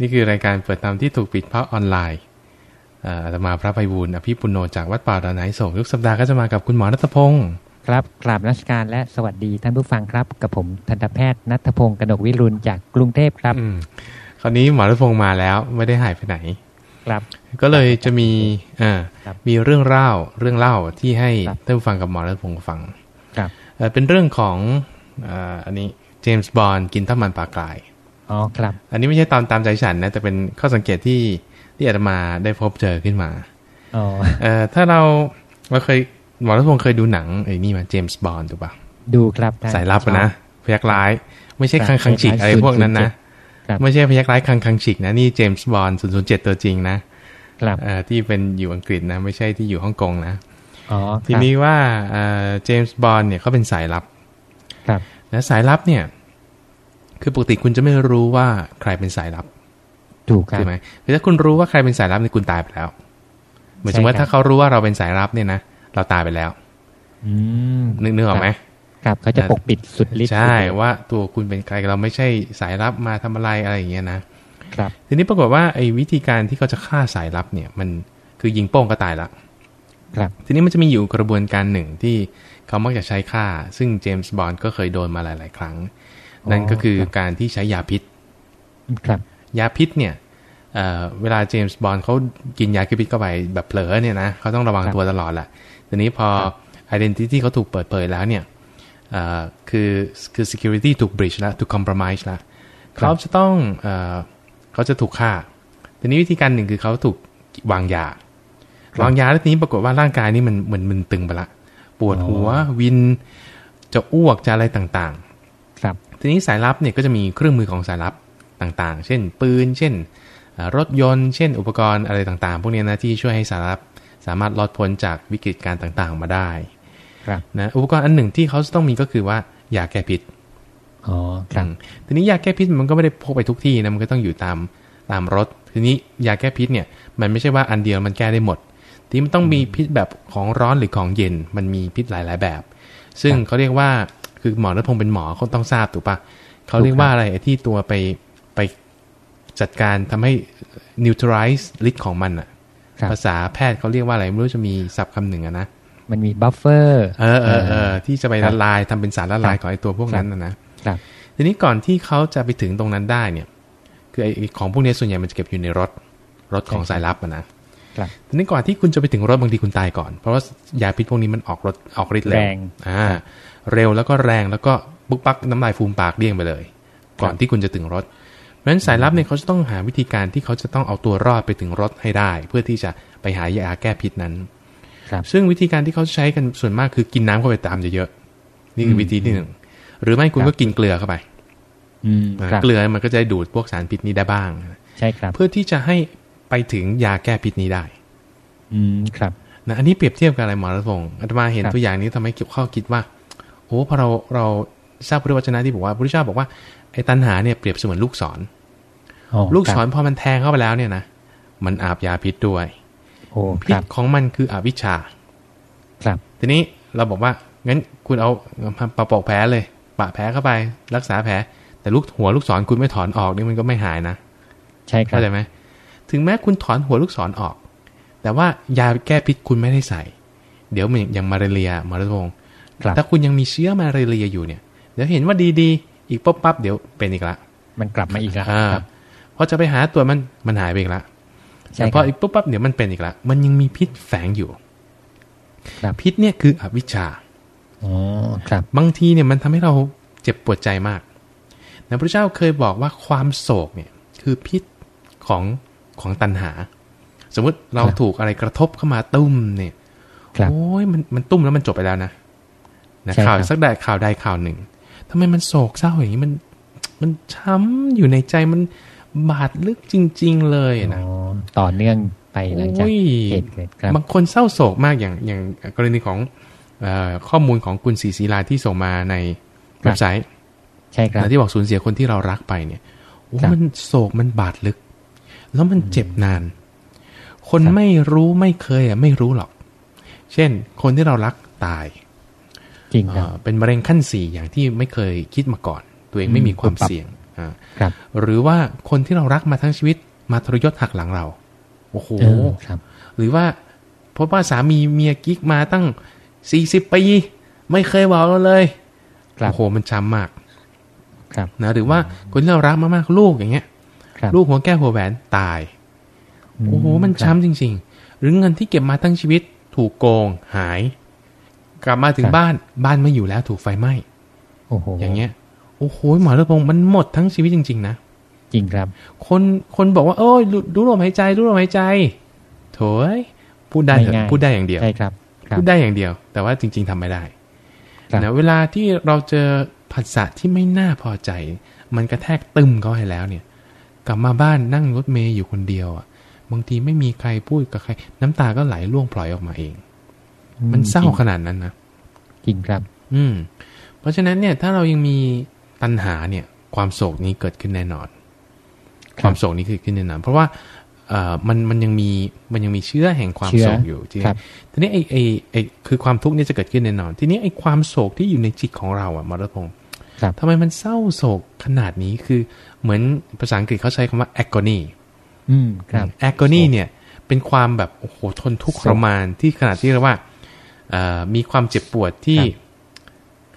นี่คือรายการเปิดธรรมที่ถูกปิดเพราะออนไลน์อาตมาพระไพบูลอภิปุโนจากวัดป่าดอนไหนโศกทุกสัปดาห์ก็จะมากับคุณหมอรัตพงศ์ครับกราบนักการและสวัสดีท่านผู้ฟังครับ กับผมทันตแพทย์นัทพงศ์กนกวิรุณจากกรุงเทพครับคราวนี้หมอรัตพงศ์มาแล้วไม่ได้หายไปไหน ครับ ก็เลยจะมีอ่ามีเรื่องเล่าเรื่องเล่าที่ให้ท่านผู้ฟังกับหมอรัตพงศ์ฟัง ครับเป็นเรื่องของอันนี้เจมส์บอนด์กินท่ามันปลากราย อ๋อครับ อันนี้ไม่ใช่ตามตามใจฉันนะแต่เป็นข้อสังเกตที่ที่อาตมาได้พบเจอขึ้นมาอ๋อเอ่อถ้าเราเราเคยหมอรัตพงศ์เคยดูหนังไอ้นี่มาเจมส์บอนด์ถูกปะดูครับสายลับนะพยักร้าย ไม่ใช่คังคังฉิกอะไรพวกนั้นนะไม่ใช่พยักร้ายคังคังฉิกนะนี่เจมส์บอนด์ศูนย์ศูนย์เจ็ดตัวจริงนะครับที่เป็นอยู่อังกฤษนะไม่ใช่ที่อยู่ฮ่องกงนะอ๋อทีนี้ว่าเจมส์บอนด์เนี่ยเขาเป็นสายลับครับนะสายลับเนี่ย คือปกติคุณจะไม่รู้ว่าใครเป็นสายลับ ถูกครับใช่ไหมคือถ้าคุณรู้ว่าใครเป็นสายลับเนี่ยคุณตายไปแล้ว เหมือนสมมติว่าถ้าเขารู้ว่าเราเป็นสายลับเนี่ยนะเราตายไปแล้ว อืมนึกนึกออกไหมครับเขาจะปกปิดสุดฤทธิ์ใช่ว่าตัวคุณเป็นใครเราไม่ใช่สายลับมาทำอะไรอะไรอย่างเงี้ยนะครับทีนี้ปรากฏว่าไอ้วิธีการที่เขาจะฆ่าสายลับเนี่ย มันคือยิงโป้งก็ตายละครับ ทีนี้มันจะมีอยู่กระบวนการหนึ่งที่เขามักจะใช้ฆ่า ซึ่งเจมส์บอนด์ก็เคยโดนมาหลาย ๆ ครั้ง นั่นก็คือการที่ใช้ยาพิษครับยาพิษเนี่ยเวลาเจมส์บอนด์เขากินยาพิษเข้าไปแบบเผลอเนี่ยนะเขาต้องระวังตัวตลอดแหละทีนี้พอ identity เขาถูกเปิดเผยแล้วเนี่ยคือคือ security ถูก breach แล้วถูก compromise แล้วเขาจะต้องเขาจะถูกฆ่าทีนี้วิธีการหนึ่งคือเขาถูกวางยาวางยาแล้วทีนี้ปรากฏว่าร่างกายนี่มันเหมือนมันตึงไปละ ปวดหัววินจะอ้วกจะอะไรต่างครับ ทีนี้สายลับเนี่ยก็จะมีเครื่องมือของสายลับต่างๆ เช่น ปืน เช่น รถยนต์ เช่น อุปกรณ์อะไรต่างๆ พวกนี้นะที่ช่วยให้สายลับสามารถลดพ้นจากวิกฤตการต่างๆ มาได้นะอุปกรณ์อันหนึ่งที่เขาต้องมีก็คือว่ายาแก้พิษอ๋อครับทีนี้ยาแก้พิษมันก็ไม่ได้พกไปทุกที่นะมันก็ต้องอยู่ตามตามรถ ทีนี้ยาแก้พิษเนี่ย มันไม่ใช่ว่าอันเดียวมันแก้ได้หมด ทีมันต้องมีพิษแบบของร้อนหรือของเย็น มันมีพิษหลาย ๆ แบบ ซึ่งเขาเรียกว่า คือหมอรัพงเป็นหมอเขาต้องทราบถูกปะเขาเรียกว่าอะไรที่ตัวไปไปจัดการทำให้ neutralize ฤทธิ์ของมันอะภาษาแพทย์เขาเรียกว่าอะไรไม่รู้จะมีศัพท์คำหนึ่งอะนะมันมี buffer เออเออเออที่จะไปละลายทำเป็นสารละลายของไอ้ตัวพวกนั้นนะนะทีนี้ก่อนที่เขาจะไปถึงตรงนั้นได้เนี่ย คือไอ้ของพวกนี้ส่วนใหญ่มันจะเก็บอยู่ในรถรถของสายลับนะทีนี้ก่อนที่คุณจะไปถึงรถบางทีคุณตายก่อน เพราะว่ายาพิษพวกนี้มันออกรถออกฤทธิ์แรงอ่า เร็วแล้วก็แรงแล้วก็ปุ๊บปั๊บน้ำลายฟูมปากเลี่ยงไปเลย ก่อนที่คุณจะถึงรถ เพราะฉะนั้นสายลับเนี่ยเขาจะต้องหาวิธีการที่เขาจะต้องเอาตัวรอดไปถึงรถให้ได้ เพื่อที่จะไปหายาแก้พิษนั้นซึ่งวิธีการที่เขาใช้กันส่วนมากคือกินน้ำเข้าไปตามเยอะๆนี่คือวิธีที่หนึ่งหรือไม่คุณก็กินเกลือเข้าไปเกลือมันก็จะดูดพวกสารพิษนี้ได้บ้างใช่ครับ เพื่อที่จะให้ไปถึงยาแก้พิษนี้ได้ อืมครับนะอันนี้เปรียบเทียบกับอะไรหมอรัตพงศ์อาตมาเห็นตัวอย่างนี้ทำให้เกี่ยวข้อคิดว่า โอ้พอเราเราทราบพุทธวจนะที่บอกว่าพระพุทธเจ้าบอกว่าไอ้ตัณหาเนี่ยเปรียบเสมือนลูกศรลูกศรพอมันแทงเข้าไปแล้วเนี่ยนะมันอาบยาพิษด้วยพิษของมันคืออวิชชา ครับ ทีนี้เราบอกว่างั้นคุณเอาปะปอกแผลเลยปะแผลเข้าไป รักษาแผล แต่ลูกหัวลูกศรคุณไม่ถอนออกนี่มันก็ไม่หายนะใช่ครับเข้าใจไหมถึงแม้คุณถอนหัวลูกศรออกแต่ว่ายาแก้พิษคุณไม่ได้ใส่ เดี๋ยวมันอย่างมาเรียมาระวง ถ้าคุณยังมีเชื้อมาเรียอยู่เนี่ย เดี๋ยวเห็นว่าดีๆ อีกปุ๊บปั๊บเดี๋ยวเป็นอีกละ มันกลับมาอีกละพอจะไปหาตัวมันมันหายไปอีกละแต่พออีกปุ๊บปั๊บเดี๋ยวมันเป็นอีกละ มันยังมีพิษแฝงอยู่พิษเนี่ยคืออวิชชาอ๋อครับ บางทีเนี่ยมันทำให้เราเจ็บปวดใจมากนะพระเจ้าเคยบอกว่าความโศกเนี่ยคือพิษของของตัณหา สมมุติเราถูกอะไรกระทบเข้ามาตุ้มเนี่ยโอ้ยมันมันตุ้มแล้วมันจบไปแล้วนะ นะข่าวสักใดข่าวใดข่าวหนึ่งทำไมมันโศกเศร้าอย่างนี้มันมันช้ำอยู่ในใจมันบาดลึกจริง ๆ เลยนะต่อเนื่องไปหลังจากเหตุเกิดบางคนเศร้าโศกมากอย่างอย่างกรณีของข้อมูลของคุณศรีศิลาที่ส่งมาในเว็บไซต์ใช่ครับที่บอกสูญเสียคนที่เรารักไปเนี่ยโอ้มันโศกมันบาดลึก แล้วมันเจ็บนาน คนไม่รู้ไม่เคยอะไม่รู้หรอก เช่น คนที่เรารักตาย จริงเป็นมะเร็งขั้นสี่อย่างที่ไม่เคยคิดมาก่อน ตัวเองไม่มีความเสี่ยงครับ หรือว่าคนที่เรารักมาทั้งชีวิตมาทรยศหักหลังเราโอ้โหครับ หรือว่าพบว่าสามีเมียกิ๊กมาตั้งสี่สิบปีไม่เคยบอกเราเลยโอ้โหมันช้ำมาก ครับนะหรือว่าคนที่เรารักมากๆลูกอย่างเงี้ยลูกหัวแก้วหัวแหวนตายโอ้โหมันช้ำจริง ๆ หรือเงินที่เก็บมาทั้งชีวิตถูกโกงหาย กลับมาถึงบ้านบ้านไม่อยู่แล้วถูกไฟไหม้โอ้โหอย่างเงี้ยโอ้โหหมอระพงมันหมดทั้งชีวิตจริง ๆ นะจริงครับ คนคนบอกว่า โอ้ยดูลมหายใจดูลมหายใจโถยพูดได้พูดได้อย่างเดียวใช่ครับพูดได้อย่างเดียว แต่ว่าจริง ๆทำไม่ได้นะเวลาที่เราเจอผัสสะที่ไม่น่าพอใจ มันกระแทกตึมเขาให้แล้วเนี่ย กลับมาบ้านนั่งรถเมย์อยู่คนเดียวอะบางทีไม่มีใครพูดกับใคร น้ำตาก็ไหลร่วงพลอยออกมาเอง มันเศร้าขนาดนั้นนะจริงครับ อืม เพราะฉะนั้นเนี่ย ถ้าเรายังมีตัณหาเนี่ย ความโศกนี้เกิดขึ้นแน่นอน ความโศกนี้คือขึ้นแน่นอนเพราะว่าเอ่อมันมันยังมีมันยังมีเชื้อแห่งความโศกอยู่ทีนี้ทีนี้ไอ้ไอ้ไอ้คือความทุกข์นี่จะเกิดขึ้นแน่นอน ทีนี้ไอ้ความโศกที่อยู่ในจิตของเราอะมรดพงศ์ทำไมมันเศร้าโศกขนาดนี้คือเหมือนภาษาอังกฤษเขาใช้คำว่า agony อืมครับ agony เนี่ย เป็นความแบบโอ้โหทนทุกข์ทรมานที่ขนาดที่เรียกว่า มีความเจ็บปวดที่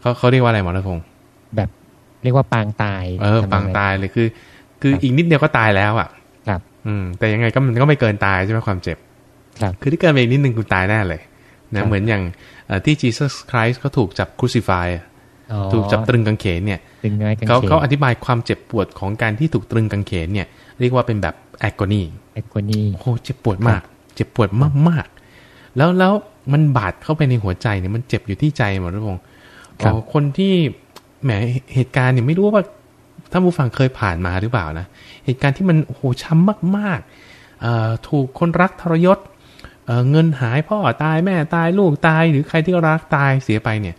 เขาเขาเรียกว่าอะไรหมอรัพงศ์แบบเรียกว่าปางตาย เออ ปางตายเลยคือ คืออีกนิดเดียวก็ตายแล้วอะอืม แต่ยังไงก็มันก็ไม่เกินตายใช่ไหมความเจ็บ ครับ คือที่เกินไปอีกนิดนึงคุณตายแน่เลยนะเหมือนอย่างที่จีซัสคริสต์เขาถูกจับครูซิฟายถูกจับตรึงกางเขนเนี่ยเขาเขาอธิบายความเจ็บปวดของการที่ถูกตรึงกางเขนเนี่ย เรียกว่าเป็นแบบแอกนีแอกนีโอ้เจ็บปวดมาก เจ็บปวดมากมากแล้วแล้ว มันบาดเข้าไปในหัวใจเนี่ยมันเจ็บอยู่ที่ใจหมดทุกคนคนที่แหมเหตุการณ์เนี่ยไม่รู้ว่าท่านผู้ฟังเคยผ่านมาหรือเปล่านะ เหตุการณ์ที่มันโอ้โหช้ำมากๆถูกคนรักทรยศเเงินหายพ่อตายแม่ตายลูกตาย หรือใครที่รักตายเสียไปเนี่ย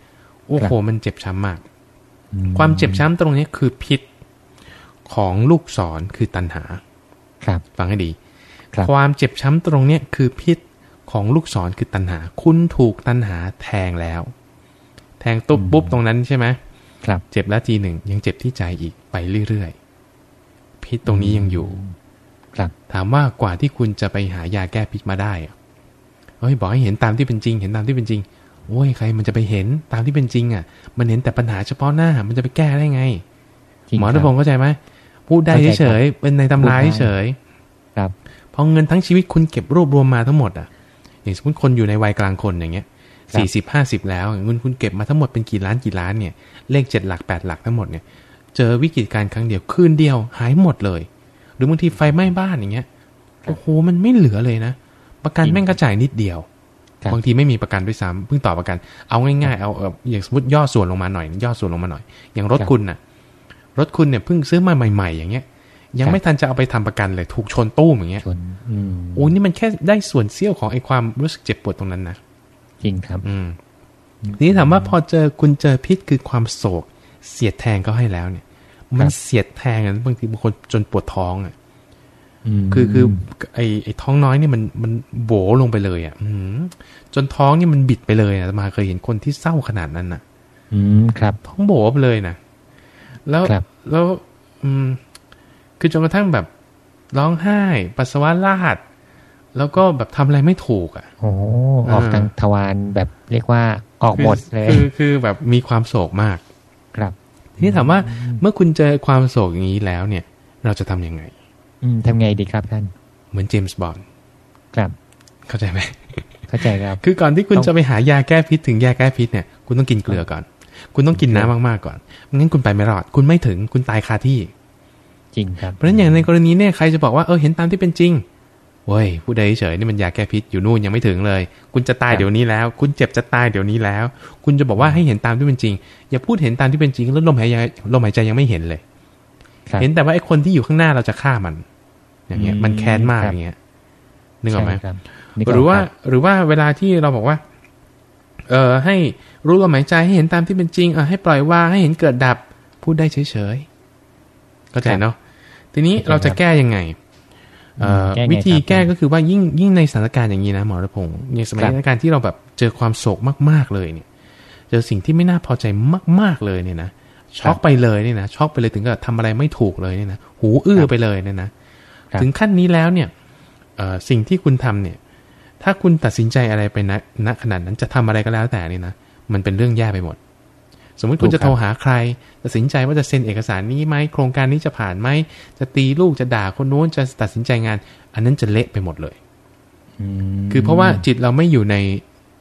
โอ้โห มันเจ็บช้ำมาก ความเจ็บช้ำตรงนี้คือพิษของลูกศรคือตัณหา ครับ ฟังให้ดีคความเจ็บช้ำตรงนี้คือพิษ ของลูกศรคือตัณหา คุณถูกตัณหาแทงแล้ว แทงตุ๊บปุ๊บตรงนั้นใช่ไหมครับ เจ็บแล้วทีหนึ่งยังเจ็บที่ใจอีกไปเรื่อยๆพิษตรงนี้ยังอยู่ ครับ ถามว่ากว่าที่คุณจะไปหายาแก้พิษมาได้เฮ้ยบอกให้เห็นตามที่เป็นจริง เห็นตามที่เป็นจริงโอ้ยใครมันจะไปเห็นตามที่เป็นจริง อะ มันเห็นแต่ปัญหาเฉพาะหน้า มันจะไปแก้ได้ไงหมอทพงศ์เข้าใจไหมพูดได้เฉยๆเป็นในตำราเฉยครับพอเงินทั้งชีวิตคุณเก็บรวบรวมมาทั้งหมดอะ อย่างสมมติคนอยู่ในวัยกลางคนอย่างเงี้ยสี่สิบห้าสิบแล้วเงินคุณเก็บมาทั้งหมดเป็นกี่ล้านกี่ล้านเนี่ยเลขเจ็ดหลักแปดหลักทั้งหมดเนี่ยเจอวิกฤตการครั้งเดียวคืนเดียวหายหมดเลย หรือบางทีไฟไหม้บ้านอย่างเงี้ยโอ้โหมันไม่เหลือเลยนะ ประกันแม่งกระจายนิดเดียวบางทีไม่มีประกันด้วยซ้ำเพิ่งต่อประกัน เอาง่ายๆเอาอย่างสมมติย่อส่วนลงมาหน่อยย่อส่วนลงมาหน่อย อย่างรถคุณน่ะ รถคุณเนี่ยเพิ่งซื้อมาใหม่ ๆ อย่างเงี้ย ยังไม่ทันจะเอาไปทำประกันเลย ถูกชนตู้มอย่างเงี้ยโอ้นี่มันแค่ได้ส่วนเสี้ยวของไอ้ความรู้สึกเจ็บปวดตรงนั้นนะจริงครับ อืมทีนี้ถามว่าพอเจอคุณเจอพิษคือความโศก เสียดแทงเขาให้แล้วเนี่ย มันเสียดแทงกันบางทีบางคนจนปวดท้องอะคือคือ ไอ้ไอ้ท้องน้อยนี่มันมันโบลงไปเลยอะอืจนท้องนี่มันบิดไปเลยนะมาเคยเห็นคนที่เศร้าขนาดนั้นน่ะ อืมครับ ท้องโบไปเลยนะแล้วแล้ว อืม คือจนกระทั่งแบบร้องไห้ ปัสสาวะลาด แล้วก็แบบทำอะไรไม่ถูกอะโอ้ออกทางทวารแบบเรียกว่าออกหมดเลย คือคือแบบมีความโศกมาก ครับ ทีนี้ถามว่าเมื่อคุณเจอความโศกอย่างนี้แล้วเนี่ย เราจะทํำยังไง อืมทำไงดีครับท่าน เหมือนเจมส์บอนด์ครับ เข้าใจไหมเข้าใจครับ คือก่อนที่คุณจะไปหายาแก้พิษถึงยาแก้พิษเนี่ย คุณต้องกินเกลือก่อน คุณต้องกินน้ำมากๆก่อนงั้นคุณไปไม่รอด คุณไม่ถึง คุณตายคาที่ จริงครับเพราะฉะนั้นอย่างในกรณีเนี่ยใครจะบอกว่าเออเห็นตามที่เป็นจริงเว้ยผู้ใดเฉยนี่มันยาแก้พิษอยู่นู่นยังไม่ถึงเลย คุณจะตายเดี๋ยวนี้แล้ว คุณเจ็บจะตายเดี๋ยวนี้แล้ว คุณจะบอกว่าให้เห็นตามที่เป็นจริง อย่าพูดเห็นตามที่เป็นจริงแล้วลมหายใจลมหายใจยังไม่เห็นเลย เห็นแต่ว่าไอ้คนที่อยู่ข้างหน้าเราจะฆ่ามัน อย่างเงี้ย มันแค้นมากอย่างเงี้ยนึกออกไหมหรือว่าหรือว่าเวลาที่เราบอกว่า เออให้รู้ลมหายใจให้เห็นตามที่เป็นจริงเออให้ปล่อยวางให้เห็นเกิดดับ พูดได้เฉยๆเข้าใจเนาะ ทีนี้เราจะแก้ยังไงวิธีแก้ก็คือว่ายิ่งยิ่งในสถานการณ์อย่างนี้นะหมอระพงศ์ในสมัยสถานการณ์ที่เราแบบเจอความโศกมาก ๆเลยเนี่ย เจอสิ่งที่ไม่น่าพอใจมาก ๆเลยเนี่ยนะช็อกไปเลยเนี่ยนะช็อกไปเลยถึงกับทำอะไรไม่ถูกเลยเนี่ยนะหูอื้อไปเลยเนี่ยนะถึงขั้นนี้แล้วเนี่ยสิ่งที่คุณทำเนี่ย ถ้าคุณตัดสินใจอะไรไปณณขนาดนั้นจะทำอะไรก็แล้วแต่นี่นะมันเป็นเรื่องแย่ไปหมด สมมุติคุณจะโทรหาใครตัดสินใจว่าจะเซ็นเอกสารนี้ไหมโครงการนี้จะผ่านไหมจะตีลูกจะด่าคนโน้นจะตัดสินใจงาน อันนั้นจะเละไปหมดเลยคือเพราะว่าจิตเราไม่อยู่ใน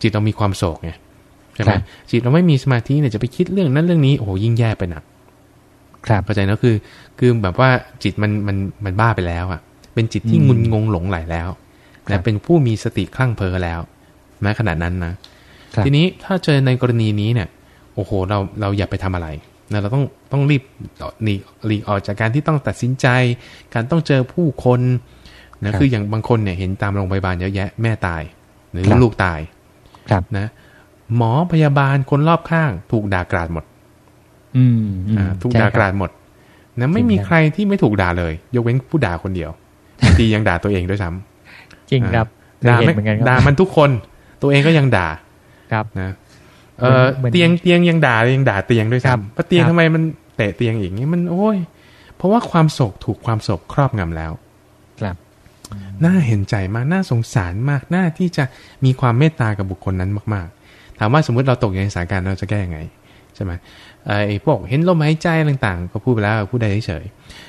จิตเรามีความโศกไงใช่ไหมจิตเราไม่มีสมาธิเนี่ยจะไปคิดเรื่องนั้นเรื่องนี้โอ้โหยิ่งแย่ไปหนักครับเข้าใจนะคือคือแบบว่าจิตมันมันมันบ้าไปแล้วอะ เป็นจิตที่งุนงงหลงไหลแล้วและเป็นผู้มีสติคลั่งเพลอแล้ว แม้ขนาดนั้นนะทีนี้ถ้าเจอในกรณีนี้เนี่ย โอ้โหเราเราอย่าไปทำอะไรนะเราต้องต้องรีบหนีหลีกออกจากการที่ต้องตัดสินใจ การต้องเจอผู้คนนะคืออย่างบางคนเนี่ยเห็นตามโรงพยาบาลเยอะแยะแม่ตาย หรือลูกตายครับนะ หมอพยาบาลคนรอบข้าง ถูกด่ากราดหมด อืมอ่าถูกด่ากราดหมดนะไม่มีใครที่ไม่ถูกด่าเลย ยกเว้นผู้ด่าคนเดียวทียังด่าตัวเองด้วยซ้ำจริงครับด่าไม่ด่ามันทุกคน ตัวเองก็ยังด่าครับนะ เออเตียงเตียงยังด่ายังด่าเตียงด้วยซ้ำเพราะเตียงทำไมมันเตะเตียงอีกนี่มันโอ้ย เพราะว่าความโศกถูกความโศกครอบงำแล้ว ครับน่าเห็นใจมากน่าสงสารมากน่าที่จะมีความเมตตากับบุคคลนั้นมาก ๆ ถามว่าสมมติเราตกอยู่ในสถานการณ์เราจะแก้ยังไงใช่ไหมไอ้พวกเห็นลมหายใจต่างๆ ก็พูดไปแล้วพูดได้เฉย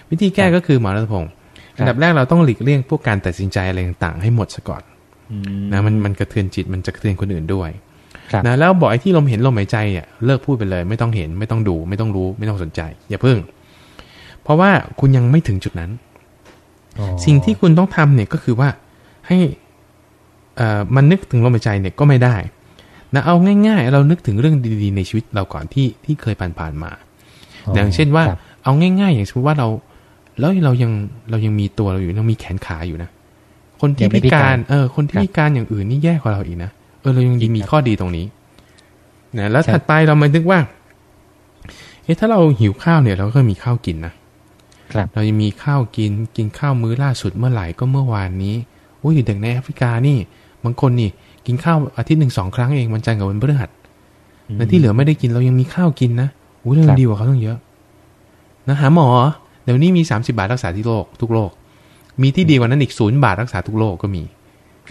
วิธีแก้ก็คือหมอรัตพงศ์อันดับแรกเราต้องหลีกเลี่ยงพวกการตัดสินใจอะไรต่างๆ ให้หมดซะก่อนนะมันมันกระเทือนจิตมันจะกระเทือนคนอื่นด้วย นะแล้วบอกไอ้ที่ลมเห็นลมหายใจเนี่ยเลิกพูดไปเลย ไม่ต้องเห็นไม่ต้องดูไม่ต้องรู้ไม่ต้องสนใจ อย่าเพิ่ง เพราะว่าคุณยังไม่ถึงจุดนั้น สิ่งที่คุณต้องทำเนี่ยก็คือว่าให้มันนึกถึงลมหายใจเนี่ยก็ไม่ได้นะเอาง่าย ๆ เรานึกถึงเรื่องดีๆในชีวิตเราก่อนที่ที่เคยผ่านๆมา อย่างเช่นว่า เอาง่าย ๆ อย่างสมมติว่าเรา แล้วเรายังเรายังมีตัวเราอยู่เรามีแขนขาอยู่นะคนที่พิการ เออ คนที่พิการอย่างอื่นนี่แย่กว่าเราอีกนะ เออเรายังมีข้อดีตรงนี้นะแล้วถัดไปเรามานึกว่า เอ๊ะถ้าเราหิวข้าวเนี่ย เราก็มีข้าวกินนะครับ เรายังมีข้าวกินกินข้าวมื้อล่าสุดเมื่อไหร่ก็เมื่อวานนี้อุ้ยเด็กในแอฟริกานี่บางคนนี่ กินข้าวอาทิตย์หนึ่งสองครั้งเองวันจันทร์กับวันพฤหัสแต่ที่เหลือไม่ได้กินเรายังมีข้าวกินนะอุ้ยเราดีกว่าเขาต้องเยอะ นะหาหมอเดี๋ยวนี้มีสามสิบาทรักษาที่โลกทุกโรคมีที่ดีกว่านั้นอีกศูนย์บาทรักษาทุกโรคก็มี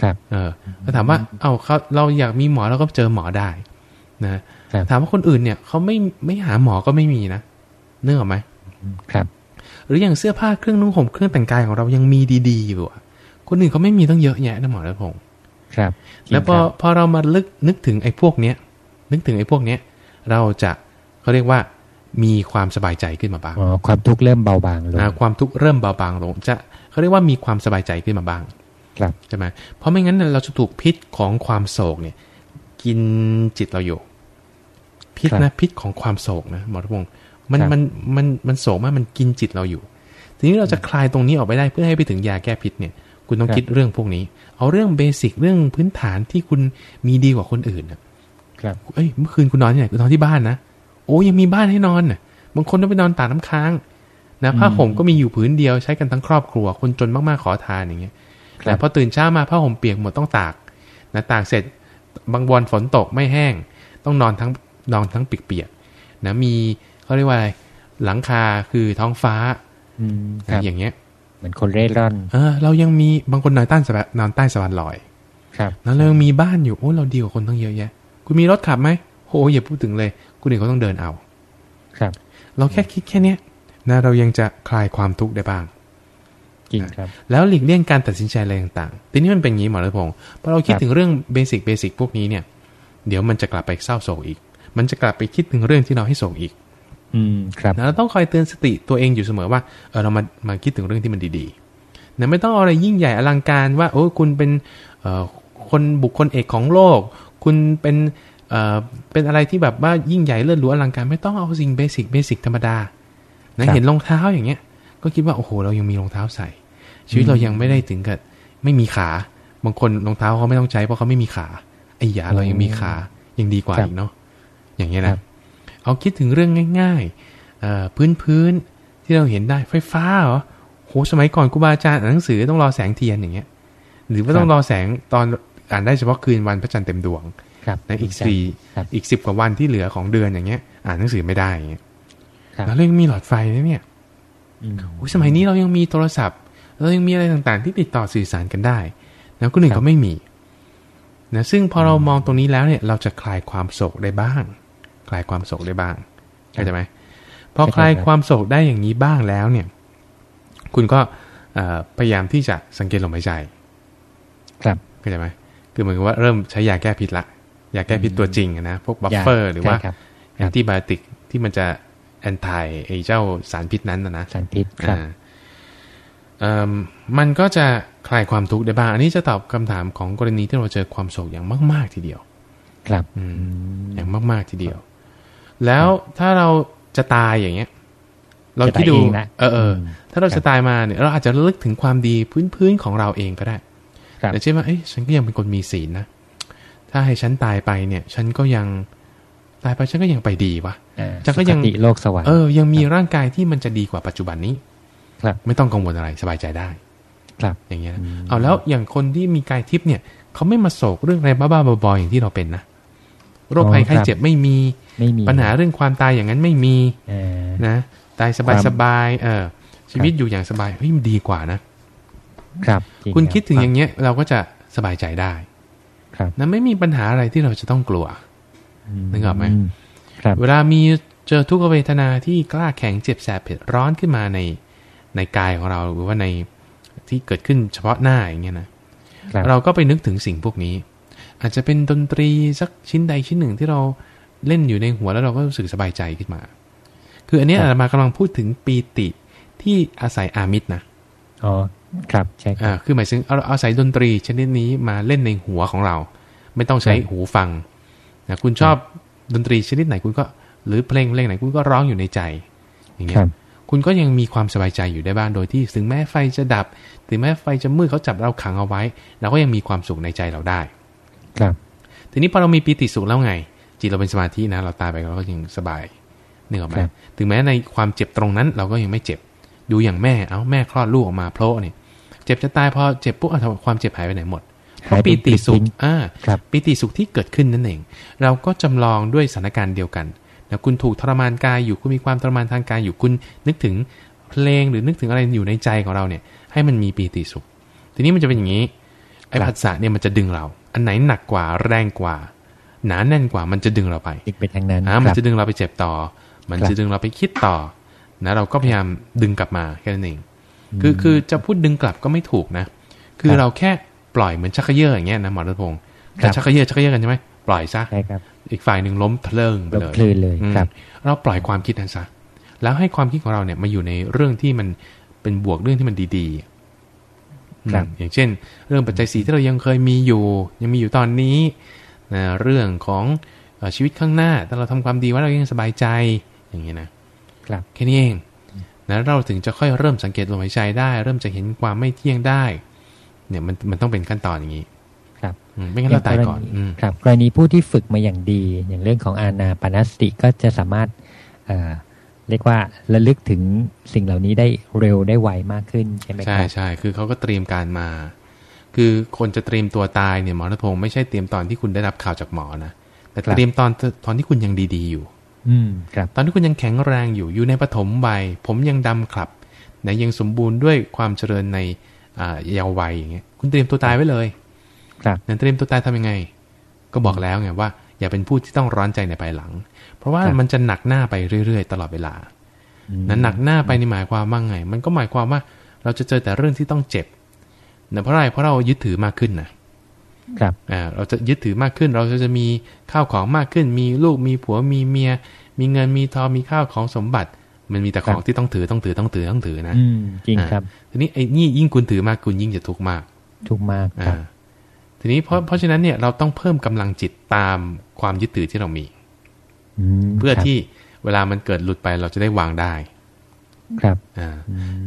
ครับเออถ้าถามว่าเอาเขาเราอยากมีหมอเราก็เจอหมอได้นะถามว่าคนอื่นเนี่ยเขาไม่ไม่หาหมอก็ไม่มีนะเนื่องไหมครับ หรืออย่างเสื้อผ้าเครื่องนุ่งห่มเครื่องแต่งกายของเรายังมีดีๆอยู่คนอื่นเขาไม่มีต้องเยอะแยะนะหมอรัพงศ์ครับ แล้วพอพอเรามาลึกนึกถึงไอ้พวกเนี้ยนึกถึงไอ้พวกเนี้ยเราจะเขาเรียกว่ามีความสบายใจขึ้นมาบ้างอ๋อความทุกข์เริ่มเบาบางลงความทุกข์เริ่มเบาบางลงจะเขาเรียกว่ามีความสบายใจขึ้นมาบ้าง ครับใช่ไหมเพราะไม่งั้นเราจะถูกพิษของความโศกเนี่ย กินจิตเราอยู่ พิษนะพิษของความโศกนะหมอรัพงศ์มันมันมันมันโศกมากมันกินจิตเราอยู่ ทีนี้เราจะคลายตรงนี้ออกไปได้เพื่อให้ไปถึงยาแก้พิษเนี่ย คุณต้องคิดเรื่องพวกนี้ เอาเรื่องเบสิกเรื่องพื้นฐานที่คุณมีดีกว่าคนอื่นครับเอ้ยเมื่อคืนคุณนอนที่ไหนคุณนอนที่บ้านนะโอ้ยังมีบ้านให้นอนน่ะบางคนต้องไปนอนตากน้ำค้างนะผ้าห่มก็มีอยู่ผืนเดียวใช้กันทั้งครอบครัว คนจนมากๆขอทานอย่างเงี้ย แต่พอตื่นเช้ามาผ้าห่มเปียกหมดต้องตากนะตากเสร็จบางวันฝนตกไม่แห้ง ต้องนอนทั้งนอนทั้งเปียกๆนะมีเขาเรียกว่าอะไรหลังคาคือท้องฟ้าอย่างเงี้ยเหมือนคนเร่ร่อนเออเรายังมีบางคนนอนใต้สะพานนอนใต้สะพานลอย ครับแล้วเรายังมีบ้านอยู่โอ้เราดีกว่าคนตั้งเยอะแยะ คุณมีรถขับไหมโอ้อย่าพูดถึงเลย คุณเองเขาต้องเดินเอา ครับ เราแค่คิดแค่เนี้ยนะเรายังจะคลายความทุกข์ได้บ้าง จริงครับแล้วหลีกเลี่ยงการตัดสินใจอะไรต่างๆทีนี้มันเป็นอย่างนี้หมอรัตพงศ์พอเราคิดถึงเรื่องเบสิกเบสิกพวกนี้เนี่ย เดี๋ยวมันจะกลับไปเศร้าโศกอีก มันจะกลับไปคิดถึงเรื่องที่เราให้โศกอีก อืมครับเราต้องคอยเตือนสติตัวเองอยู่เสมอว่าเออเรามามาคิดถึงเรื่องที่มันดีๆนะไม่ต้องเอาอะไรยิ่งใหญ่อลังการว่าโอ้คุณเป็นเอ่อคนบุคคลเอกของโลก คุณเป็นเอ่อเป็นอะไรที่แบบว่ายิ่งใหญ่เลิศหรูอลังการไม่ต้องเอาสิ่งเบสิกเบสิกธรรมดานะเห็นรองเท้าอย่างเงี้ยก็คิดว่าโอ้โหเรายังมีรองเท้าใส่ ชีวิตเรายังไม่ได้ถึงกับไม่มีขา บางคนรองเท้าเขาไม่ต้องใช้เพราะเขาไม่มีขาไอ้ยาเรายังมีขายังดีกว่าอีกเนาะอย่างเงี้ยนะเอาคิดถึงเรื่องง่ายๆพื้นพื้นที่เราเห็นได้ไฟฟ้าเหรอโหสมัยก่อนครูบาอาจารย์อ่านหนังสือต้องรอแสงเทียนอย่างเงี้ย หรือว่าต้องรอแสงตอนอ่านได้เฉพาะคืนวันพระจันทร์เต็มดวงในอีกสี่อีกสิบกว่าวันที่เหลือของเดือนอย่างเงี้ย อ่านหนังสือไม่ได้อย่างเงี้ยแล้วเรายังมีหลอดไฟนะเนี่ยสมัยนี้เรายังมีโทรศัพท์ เรายังมีอะไรต่างๆ ที่ติดต่อสื่อสารกันได้แล้วคนอื่นก็ไม่มีนะซึ่งพอเรามองตรงนี้แล้วเนี่ย เราจะคลายความโศกได้บ้าง คลายความโศกได้บ้างเข้าใจไหมพอคลายความโศกได้อย่างนี้บ้างแล้วเนี่ย คุณก็พยายามที่จะสังเกตลมหายใจ ครับเข้าใจไหมคือเหมือนกับว่าเริ่มใช้ยาแก้พิษละยาแก้พิษตัวจริงนะพวก buffer หรือว่า antibiotic ที่มันจะ anti ไอ้เจ้าสารพิษนั้นนะนะสารพิษครับ มันก็จะคลายความทุกข์ได้บ้าง อันนี้จะตอบคำถามของกรณีที่เราเจอความโศกอย่างมาก ๆทีเดียว ครับอย่างมาก ๆทีเดียว แล้วถ้าเราจะตายอย่างเงี้ย เราคิดดูเออเออถ้าเราจะตายมาเนี่ย เราอาจจะลึกถึงความดีพื้นๆของเราเองก็ได้แต่เช่นว่าเอ้ยฉันก็ยังเป็นคนมีศีลนะถ้าให้ฉันตายไปเนี่ย ฉันก็ยังตายไปฉันก็ยังไปดีวะฉันก็ยังโลกสวรรค์เออยังมีร่างกายที่มันจะดีกว่าปัจจุบันนี้ ครับไม่ต้องกังวลอะไรสบายใจได้ ครับอย่างเงี้ยเอาแล้วอย่างคนที่มีกายทิพย์เนี่ยเขาไม่มาโศกเรื่องอะไรบ้าๆบอๆอย่างที่เราเป็นนะโรคภัยไข้เจ็บไม่มีไม่มีปัญหาเรื่องความตายอย่างนั้นไม่มีนะตายสบายๆเออ ชีวิตอยู่อย่างสบายเฮ้ยมันดีกว่านะครับ คุณคิดถึงอย่างเงี้ย เราก็จะสบายใจได้ ครับนั้นไม่มีปัญหาอะไรที่เราจะต้องกลัวนึกออกไหมครับเวลามีเจอทุกขเวทนาที่กล้าแข็งเจ็บแสบเผ็ดร้อนขึ้นมาใน ในกายของเราหรือว่าในที่เกิดขึ้นเฉพาะหน้าอย่างเงี้ยนะเราก็ไปนึกถึงสิ่งพวกนี้ อาจจะเป็นดนตรีสักชิ้นใดชิ้นหนึ่งที่เราเล่นอยู่ในหัวแล้วเราก็รู้สึกสบายใจขึ้นมา คืออันนี้อาจมากำลังพูดถึงปีติที่อาศัยอามิตรนะอ๋อครับใช่อ่าคือหมายถึงเอาอาศัยดนตรีชนิดนี้มาเล่นในหัวของเรา ไม่ต้องใช้หูฟังนะคุณชอบดนตรีชนิดไหนคุณก็ หรือเพลงเพลงไหนคุณก็ร้องอยู่ในใจอย่างเงี้ย คุณก็ยังมีความสบายใจอยู่ได้บ้างโดยที่ถึงแม้ไฟจะดับ ถึงแม้ไฟจะมืดเขาจับเราขังเอาไว้เราก็ยังมีความสุขในใจเราได้ ครับ ทีนี้พอเรามีปีติสุขแล้วไง จิตเราเป็นสมาธินะ เราตายไปเราก็ยังสบายเนื้อไหมถึงแม้ในความเจ็บตรงนั้น เราก็ยังไม่เจ็บ ดูอย่างแม่เอาแม่คลอดลูกออกมาเพราะเนี่ยเจ็บจะตายพอเจ็บปุ๊บเอาความเจ็บหายไปไหนหมดเพราะปีติสุขอ่าปีติสุขที่เกิดขึ้นนั่นเอง เราก็จำลองด้วยสถานการณ์เดียวกัน นะคุณถูกทรมานกายอยู่คุณมีความทรมานทางกายอยู่คุณนึกถึงเพลงหรือนึกถึงอะไรอยู่ในใจของเราเนี่ย ให้มันมีปีติสุข ทีนี้มันจะเป็นอย่างนี้ไอ้ผัสสะเนี่ยมันจะดึงเรา อันไหนหนักกว่าแรงกว่า หนาแน่นกว่ามันจะดึงเราไปอีกเป็นทางนั้นอ่ามันจะดึงเราไปเจ็บต่อ มันจะดึงเราไปคิดต่อ นะ เราก็พยายามดึงกลับมาแค่นั้นเองคือคือจะพูดดึงกลับก็ไม่ถูกนะ คือเราแค่ปล่อยเหมือนชักเขย่ออย่างเงี้ยนะหมอรัตพงศ์แต่ชักเขย่อชักเขย่อกันใช่ไหมปล่อยซะใช่ครับ อีกฝ่ายหนึ่งล้มเพลิงไปเลยเพลินเลยครับ เราปล่อยความคิดนั้นซะแล้วให้ความคิดของเราเนี่ยมาอยู่ในเรื่องที่มันเป็นบวกเรื่องที่มันดีๆครับอย่างเช่น เรื่องปัจจัยสีที่เรายังเคยมีอยู่ ยังมีอยู่ตอนนี้นะเรื่องของชีวิตข้างหน้าถ้าเราทำความดีว่าเรายังสบายใจอย่างเงี้ยนะครับแค่นี้เองนะเราถึงจะค่อยเริ่มสังเกตลมหายใจได้ เริ่มจะเห็นความไม่เที่ยงได้ เนี่ยมันมันต้องเป็นขั้นตอนอย่างนี้ ครับไม่งั้นเราตายก่อนครับกรณีผู้ที่ฝึกมาอย่างดี อย่างเรื่องของอาณาปณสติก็จะสามารถเรียกว่าระลึกถึงสิ่งเหล่านี้ได้เร็วได้ไวมากขึ้นใช่ไหมครับใช่ใช่คือเขาก็เตรียมการมา คือคนจะเตรียมตัวตายเนี่ยหมอณพงศ์ไม่ใช่เตรียมตอนที่คุณได้รับข่าวจากหมอนะแต่เตรียมตอนตอนที่คุณยังดีๆอยู่ อืมครับ ตอนที่คุณยังแข็งแรงอยู่อยู่ในปฐมวัยผมยังดำครับนะยังสมบูรณ์ด้วยความเจริญในอ่าเยาว์วัยอย่างเงี้ยคุณเตรียมตัวตายไว้เลย ครับนั่นเตรียมตัวตายทำยังไง ก็บอกแล้วไงว่า อย่าเป็นผู้ที่ต้องร้อนใจในภายหลัง เพราะว่ามันจะหนักหน้าไปเรื่อย ๆ ตลอดเวลา นั้นหนักหน้าไปนี่หมายความว่าไง มันก็หมายความว่า เราจะเจอแต่เรื่องที่ต้องเจ็บเนะเพราะอะไรเพราะเรายึดถือมากขึ้นนะครับอ่าเราจะยึดถือมากขึ้น เราจะมีข้าวของมากขึ้น มีลูกมีผัวมีเมีย มีเงินมีทองมีข้าวของสมบัติ มันมีแต่ของที่ต้องถือต้องถือต้องถือต้องถือนะจริงครับทีนี้ไอ้นี่ยิ่งคุณถือมากคุณยิ่งจะทุกข์มากทุกข์มากครับ ทีนี้เพราะเพราะฉะนั้นเนี่ยเราต้องเพิ่มกำลังจิตตามความยึดถือที่เรามีเพื่อที่เวลามันเกิดหลุดไปเราจะได้วางได้ ครับอ่า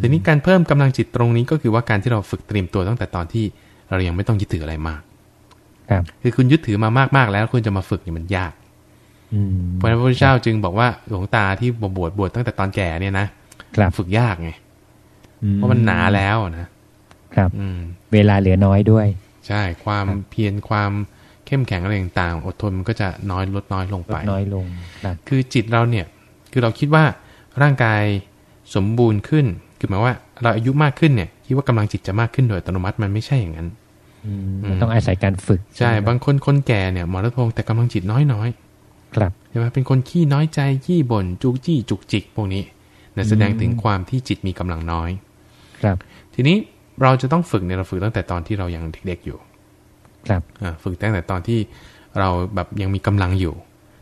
ทีนี้การเพิ่มกำลังจิตตรงนี้ก็คือว่าการที่เราฝึกเตรียมตัวตั้งแต่ตอนที่เรายังไม่ต้องยึดถืออะไรมาก ครับ คือคุณยึดถือมามากๆแล้วคุณจะมาฝึกเนี่ยมันยากเพราะนั้นพระพุทธเจ้าจึงบอกว่าหลวงตาที่บวชบวชตั้งแต่ตอนแก่เนี่ยนะฝึกยากไงเพราะมันหนาแล้วนะครับ อืมเวลาเหลือน้อยด้วย ใช่ ความเพียรความเข้มแข็งอะไรต่างๆอดทนมันก็จะน้อยลดน้อยลงไปน้อยลงคือจิตเราเนี่ยคือเราคิดว่าร่างกายสมบูรณ์ขึ้น คือหมายว่าเราอายุมากขึ้นเนี่ยคิดว่ากำลังจิตจะมากขึ้นโดยอัตโนมัติมันไม่ใช่อย่างนั้นมันต้องอาศัยการฝึก ใช่ บางคนคนแก่เนี่ยหมอรัตพงศ์แต่กำลังจิตน้อยน้อยครับใช่ไหมเป็นคนขี้น้อยใจขี้บ่นจุกจี้จุกจิกพวกนี้นแสดงถึงความที่จิตมีกำลังน้อย ครับ ทีนี้ เราจะต้องฝึกเนี่ยเราฝึกตั้งแต่ตอนที่เรายังเด็กๆอยู่ ครับฝึกตั้งแต่ตอนที่เราแบบยังมีกำลังอยู่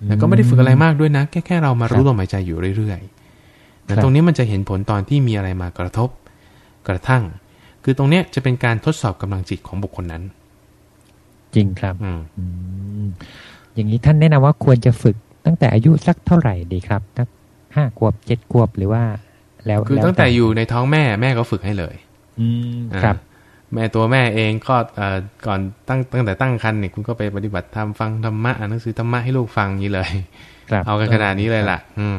แล้วก็ไม่ได้ฝึกอะไรมากด้วยนะ แค่แค่เรามารู้ลมหายใจอยู่เรื่อยๆแต่ตรงนี้มันจะเห็นผลตอนที่มีอะไรมากระทบกระทั่ง คือตรงเนี้ยจะเป็นการทดสอบกำลังจิตของบุคคลนั้น จริงครับอือย่างนี้ท่านแนะนำว่าควรจะฝึกตั้งแต่อายุสักเท่าไหร่ดีครับสักห้าขวบเจ็ดขวบหรือว่า แล้วคือตั้งแต่อยู่ในท้องแม่แม่ก็ฝึกให้เลย อืมครับ แม่ตัวแม่เองก็ก่อนตั้งตั้งแต่ตั้งครรภ์เนี่ยคุณก็ไปปฏิบัติธรรมฟังธรรมะอ่านหนังสือธรรมะให้ลูกฟังนี้เลยเอากันขนาดนี้เลยล่ะ อืม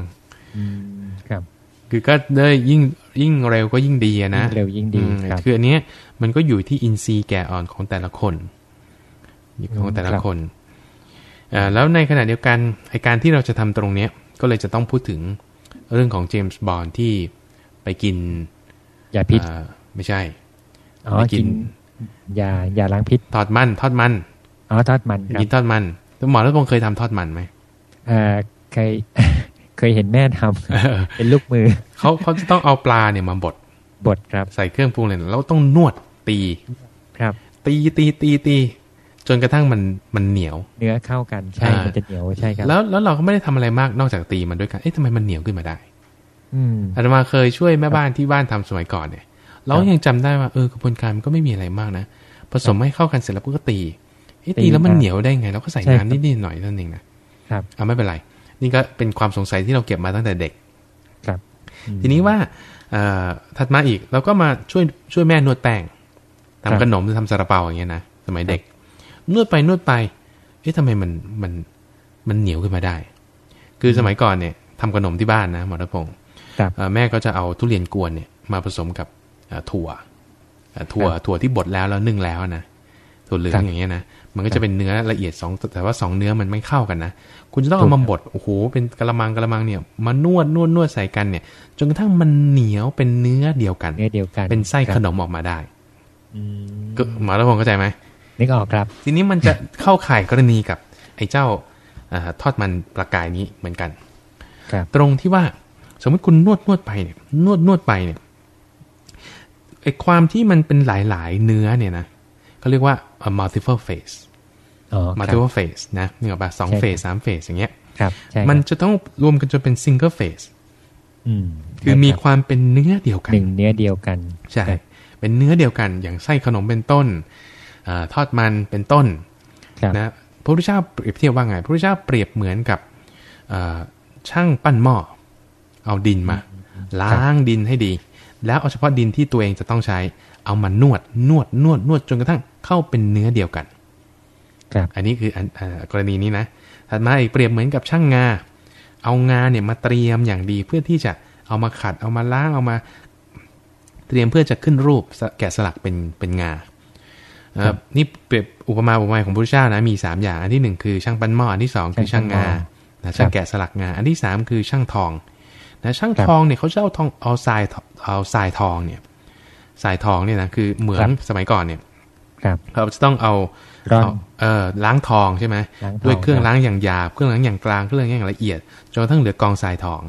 ครับ คือก็ได้ยิ่งยิ่งเร็วก็ยิ่งดีนะเร็วยิ่งดีคืออันนี้มันก็อยู่ที่อินทรีย์แก่อ่อนของแต่ละคนของแต่ละคนแล้วในขณะเดียวกันไอการที่เราจะทำตรงเนี้ย ก็เลยจะต้องพูดถึงเรื่องของเจมส์บอนที่ไปกินยาพิษ ไม่ใช่อ๋อกินยายาล้างพิษทอดมันทอดมันอ๋อทอดมันกินทอดมันหมอรัตพงศ์เคยทำทอดมันไหมเออเคยเคยเห็นแม่ทำเป็นลูกมือเขาเขาจะต้องเอาปลาเนี่ยมาบดบดครับใส่เครื่องปรุงเลยแล้วต้องนวดตีครับ ตีตีตีตีจนกระทั่งมันมันเหนียว เนื้อเข้ากันใช่มันจะเหนียวใช่ครับแล้วแล้วเราก็ไม่ได้ทำอะไรมากนอกจากตีมันด้วยกันเอ๊ะทำไมมันเหนียวขึ้นมาได้ อืมอาตมาเคยช่วยแม่บ้านที่บ้านทำสมัยก่อนเนี่ย เรายังจำได้ว่าเออกระบวนการมันก็ไม่มีอะไรมากนะผสมให้เข้ากันเสร็จแล้วก็ตีเอ๊ะตีแล้วมันเหนียวได้ไง เราก็ใส่น้ำนิดๆหน่อยเท่านั้นเองนะครับเอาไม่เป็นไร นี่ก็เป็นความสงสัยที่เราเก็บมาตั้งแต่เด็กครับ ทีนี้ว่าถัดมาอีกเราก็มาช่วยช่วยแม่นวดแป้งทำขนมหรือทำซาลาเปาอย่างเงี้ยนะสมัยเด็ก นวดไปนวดไปเอ๊ะทำไมมันมันมันเหนียวขึ้นมาได้ คือสมัยก่อนเนี่ยทำขนมที่บ้านนะหมอรัพงศ์แม่ก็จะเอาทุเรียนกวนเนี่ยมาผสมกับ ถั่วถั่วถั่วที่บดแล้วแล้วนึ่งแล้วนะถั่วเหลืองอย่างเงี้ยนะมันก็จะเป็นเนื้อละเอียดสองแต่ว่าสองเนื้อมันไม่เข้ากันนะคุณจะต้องเอามาบดโอ้โหเป็นกระมังกระมังเนี่ยมานวดนวดนวดใส่กันเนี่ย จนกระทั่งมันเหนียวเป็นเนื้อเดียวกันเนื้อเดียวกันเป็นไส้ขนมออกมาได้ก็หมอรัพงศ์เข้าใจไหมนึกออกครับ ทีนี้มันจะเข้าข่ายกรณีกับ ไอ้เจ้าอทอดมันประกายนี้เหมือนกันครับตรงที่ว่าสมมติคุณนวดนวดไปเนี่ยนวดนวดไปเนี่ย ไอ้ความที่มันเป็นหลาย ๆ เนื้อเนี่ยนะเขาเรียกว่า multiple phase multiple phase นะนี่ก็แบบสองเฟสสามเฟสอย่างเงี้ยครับมันจะต้องรวมกันจนเป็น single phase คือมีความเป็นเนื้อเดียวกันหนึ่งเนื้อเดียวกันใช่เป็นเนื้อเดียวกัน อย่างไส้ขนมเป็นต้นทอดมันเป็นต้นนะพระพุทธเจ้าเปรียบเทียบว่าไงพระพุทธเจ้าเปรียบเหมือนกับช่างปั้นหม้อเอาดินมา ล้างดินให้ดี แล้วเอาเฉพาะดินที่ตัวเองจะต้องใช้ เอามานวดนวดนวดนวดจนกระทั่งเข้าเป็นเนื้อเดียวกัน ครับ อันนี้คืออกรณีนี้นะถัดมาอีกเปรียบเหมือนกับช่างงา เอางาเนี่ยมาเตรียมอย่างดีเพื่อที่จะเอามาขัดเอามาล้างเอามา เตรียมเพื่อจะขึ้นรูปแกะสลักเป็นเป็นงานี่เปรียบอุปมาอุปไมยของพระเจ้านะมีสามอย่าง อันที่หนึ่งคือช่างปั้นหม้ออันที่สองคือช่างงาช่างแกะสลักงา อันที่สามคือช่างทอง นะช่างทองเนี่ยเขาจะเอาทองเอาทรายเอาทรายทองเนี่ยทรายทองเนี่ยนะคือเหมือนสมัยก่อนเนี่ยเราจะต้องเอาเออล้างทองใช่ไหมด้วยเครื่องล้างอย่างหยาบเครื่องล้างอย่างกลางเครื่องล้างอย่างละเอียดจนกระทั่งเหลือกองทรายทอง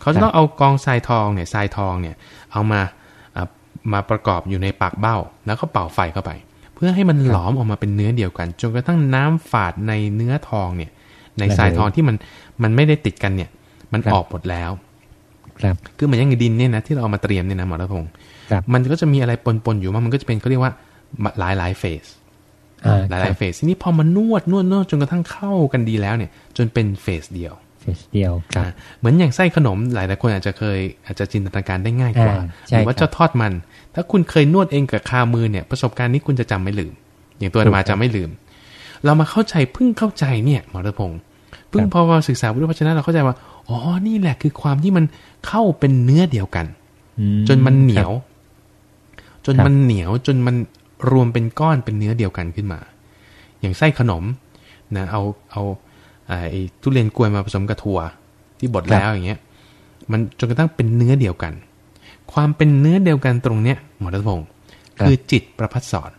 เขาจะต้องเอากองทรายทองเนี่ยทรายทองเนี่ยเอามามาประกอบอยู่ในปากเบ้า แล้วก็เป่าไฟเข้าไป เพื่อให้มันหลอมออกมาเป็นเนื้อเดียวกัน จนกระทั่งน้ำฝาดในเนื้อทองเนี่ย ในสายทองที่มันมันไม่ได้ติดกันเนี่ย มันออกหมดแล้ว ครับคือเหมือนอย่างดินเนี่ยนะที่เราเอามาเตรียมเนี่ยนะหมอรัตพงศ์มันก็จะมีอะไรปนๆอยู่มามันก็จะเป็นเขาเรียกว่าหลายหลายเฟสหลายหลายเฟสทีนี้พอมันนวดนวดนวดจนกระทั่งเข้ากันดีแล้วเนี่ย จนเป็นเฟสเดียวเฟสเดียวเหมือนอย่างไส้ขนมหลายหลายคนอาจจะเคยอาจจะจินตนาการได้ง่ายกว่าหรือว่าเจ้าทอดมัน ถ้าคุณเคยนวดเองกับคามือเนี่ย ประสบการณ์นี้คุณจะจำไม่ลืม อย่างตัวมาจะไม่ลืม เรามาเข้าใจเพิ่งเข้าใจเนี่ยหมอรัพงศ์เพิ่งพอมาศึกษาพุทธวจนะเราเข้าใจว่า อ๋อ นี่แหละคือความที่มันเข้าเป็นเนื้อเดียวกัน จนมันเหนียว จนมันเหนียวจนมันรวมเป็นก้อนเป็นเนื้อเดียวกันขึ้นมา อย่างไส้ขนมนะเอาเอาไอ้ทุเรียนกล้วยมาผสมกับถั่วที่บดแล้วอย่างเงี้ย มันจนกระทั่งเป็นเนื้อเดียวกัน ความเป็นเนื้อเดียวกันตรงเนี้ยหมอรัตพงศ์คือจิตประพัดสอน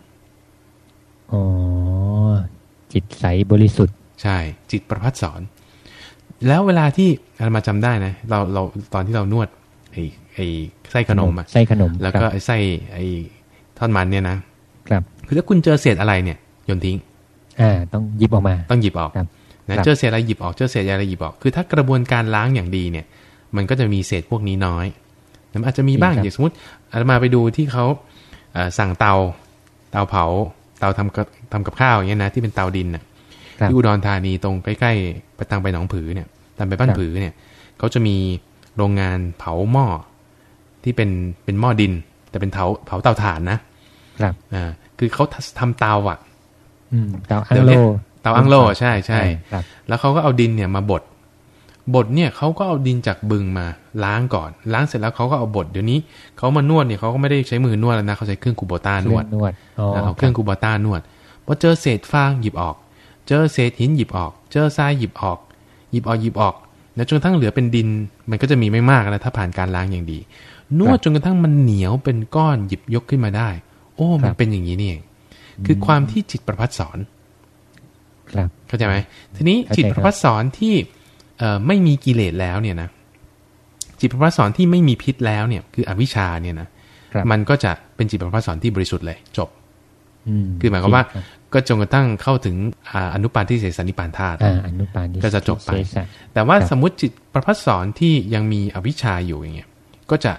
อ๋อจิตใสบริสุทธิ์ ใช่ จิตประพัดสอน แล้วเวลาที่เรามาจำได้นะ เราเราตอนที่เรานวดไอ้ไอ้ไส้ขนมอะไส้ขนม แล้วก็ไอ้ไส้ไอ้ทอดมันเนี่ยนะครับ คือถ้าคุณเจอเศษอะไรเนี่ยโยนทิ้งอ่าต้องหยิบออกมา ต้องหยิบออกนะเจอเศษอะไรหยิบออกเจอเศษอะไรหยิบออก คือถ้ากระบวนการล้างอย่างดีเนี่ย มันก็จะมีเศษพวกนี้น้อยแต่อาจจะมีบ้างอย่างสมมติอาตมาไปดูที่เขาสั่งเตาเตาเผาเตาทำกับทำกับข้าวอย่างเงี้ยนะที่เป็นเตาดินน่ะ ที่อุดรธานีตรงใกล้ๆไปตังไปหนองผือเนี่ยตามไปบ้านผือเนี่ยเขาจะมีโรงงานเผาหม้อที่เป็นเป็นหม้อดิน แต่เป็นเผาเผาเตาถ่านนะครับอ่าคือเขาทำเตาอะเตาอังโลเตาอังโลใช่ใช่แล้วเขาก็เอาดินเนี่ยมาบดบดเนี่ยเขาก็เอาดินจากบึงมาล้างก่อน ล้างเสร็จแล้วเขาก็เอาบดเดี๋ยวนี้เขามานวดเนี่ยเขาก็ไม่ได้ใช้มือนวดแล้วนะเขาใช้เครื่องคูโบต้านวดนวดเอาเครื่องคูโบต้านวดพอเจอเศษฟางหยิบออก เจอเศษหินหยิบออก เจอทรายหยิบออก หยิบออกหยิบออก แล้วจนกระทั่งเหลือเป็นดิน มันก็จะมีไม่มากนะถ้าผ่านการล้างอย่างดี นวดจนกระทั่งมันเหนียวเป็นก้อนหยิบยกขึ้นมาได้ โอ้ มันเป็นอย่างนี้นี่เอง คือความที่จิตประพัดสอน ครับเข้าใจไหมทีนี้จิตประพัดสอนที่ไม่มีกิเลสแล้วเนี่ยนะ จิตประพัสสอนที่ไม่มีพิษแล้วเนี่ย คืออวิชชาเนี่ยนะมันก็จะเป็นจิตประพัสสอนที่บริสุทธิ์เลย จบคือหมายความว่า ก็จงกระทั่งเข้าถึงอนุปาทิเสสนิปานธาตุอนุปาก็จะจบไป แต่ว่าสมมติจิตประพัสสอนที่ยังมีอวิชชาอยู่อย่างเงี้ย ก็จะ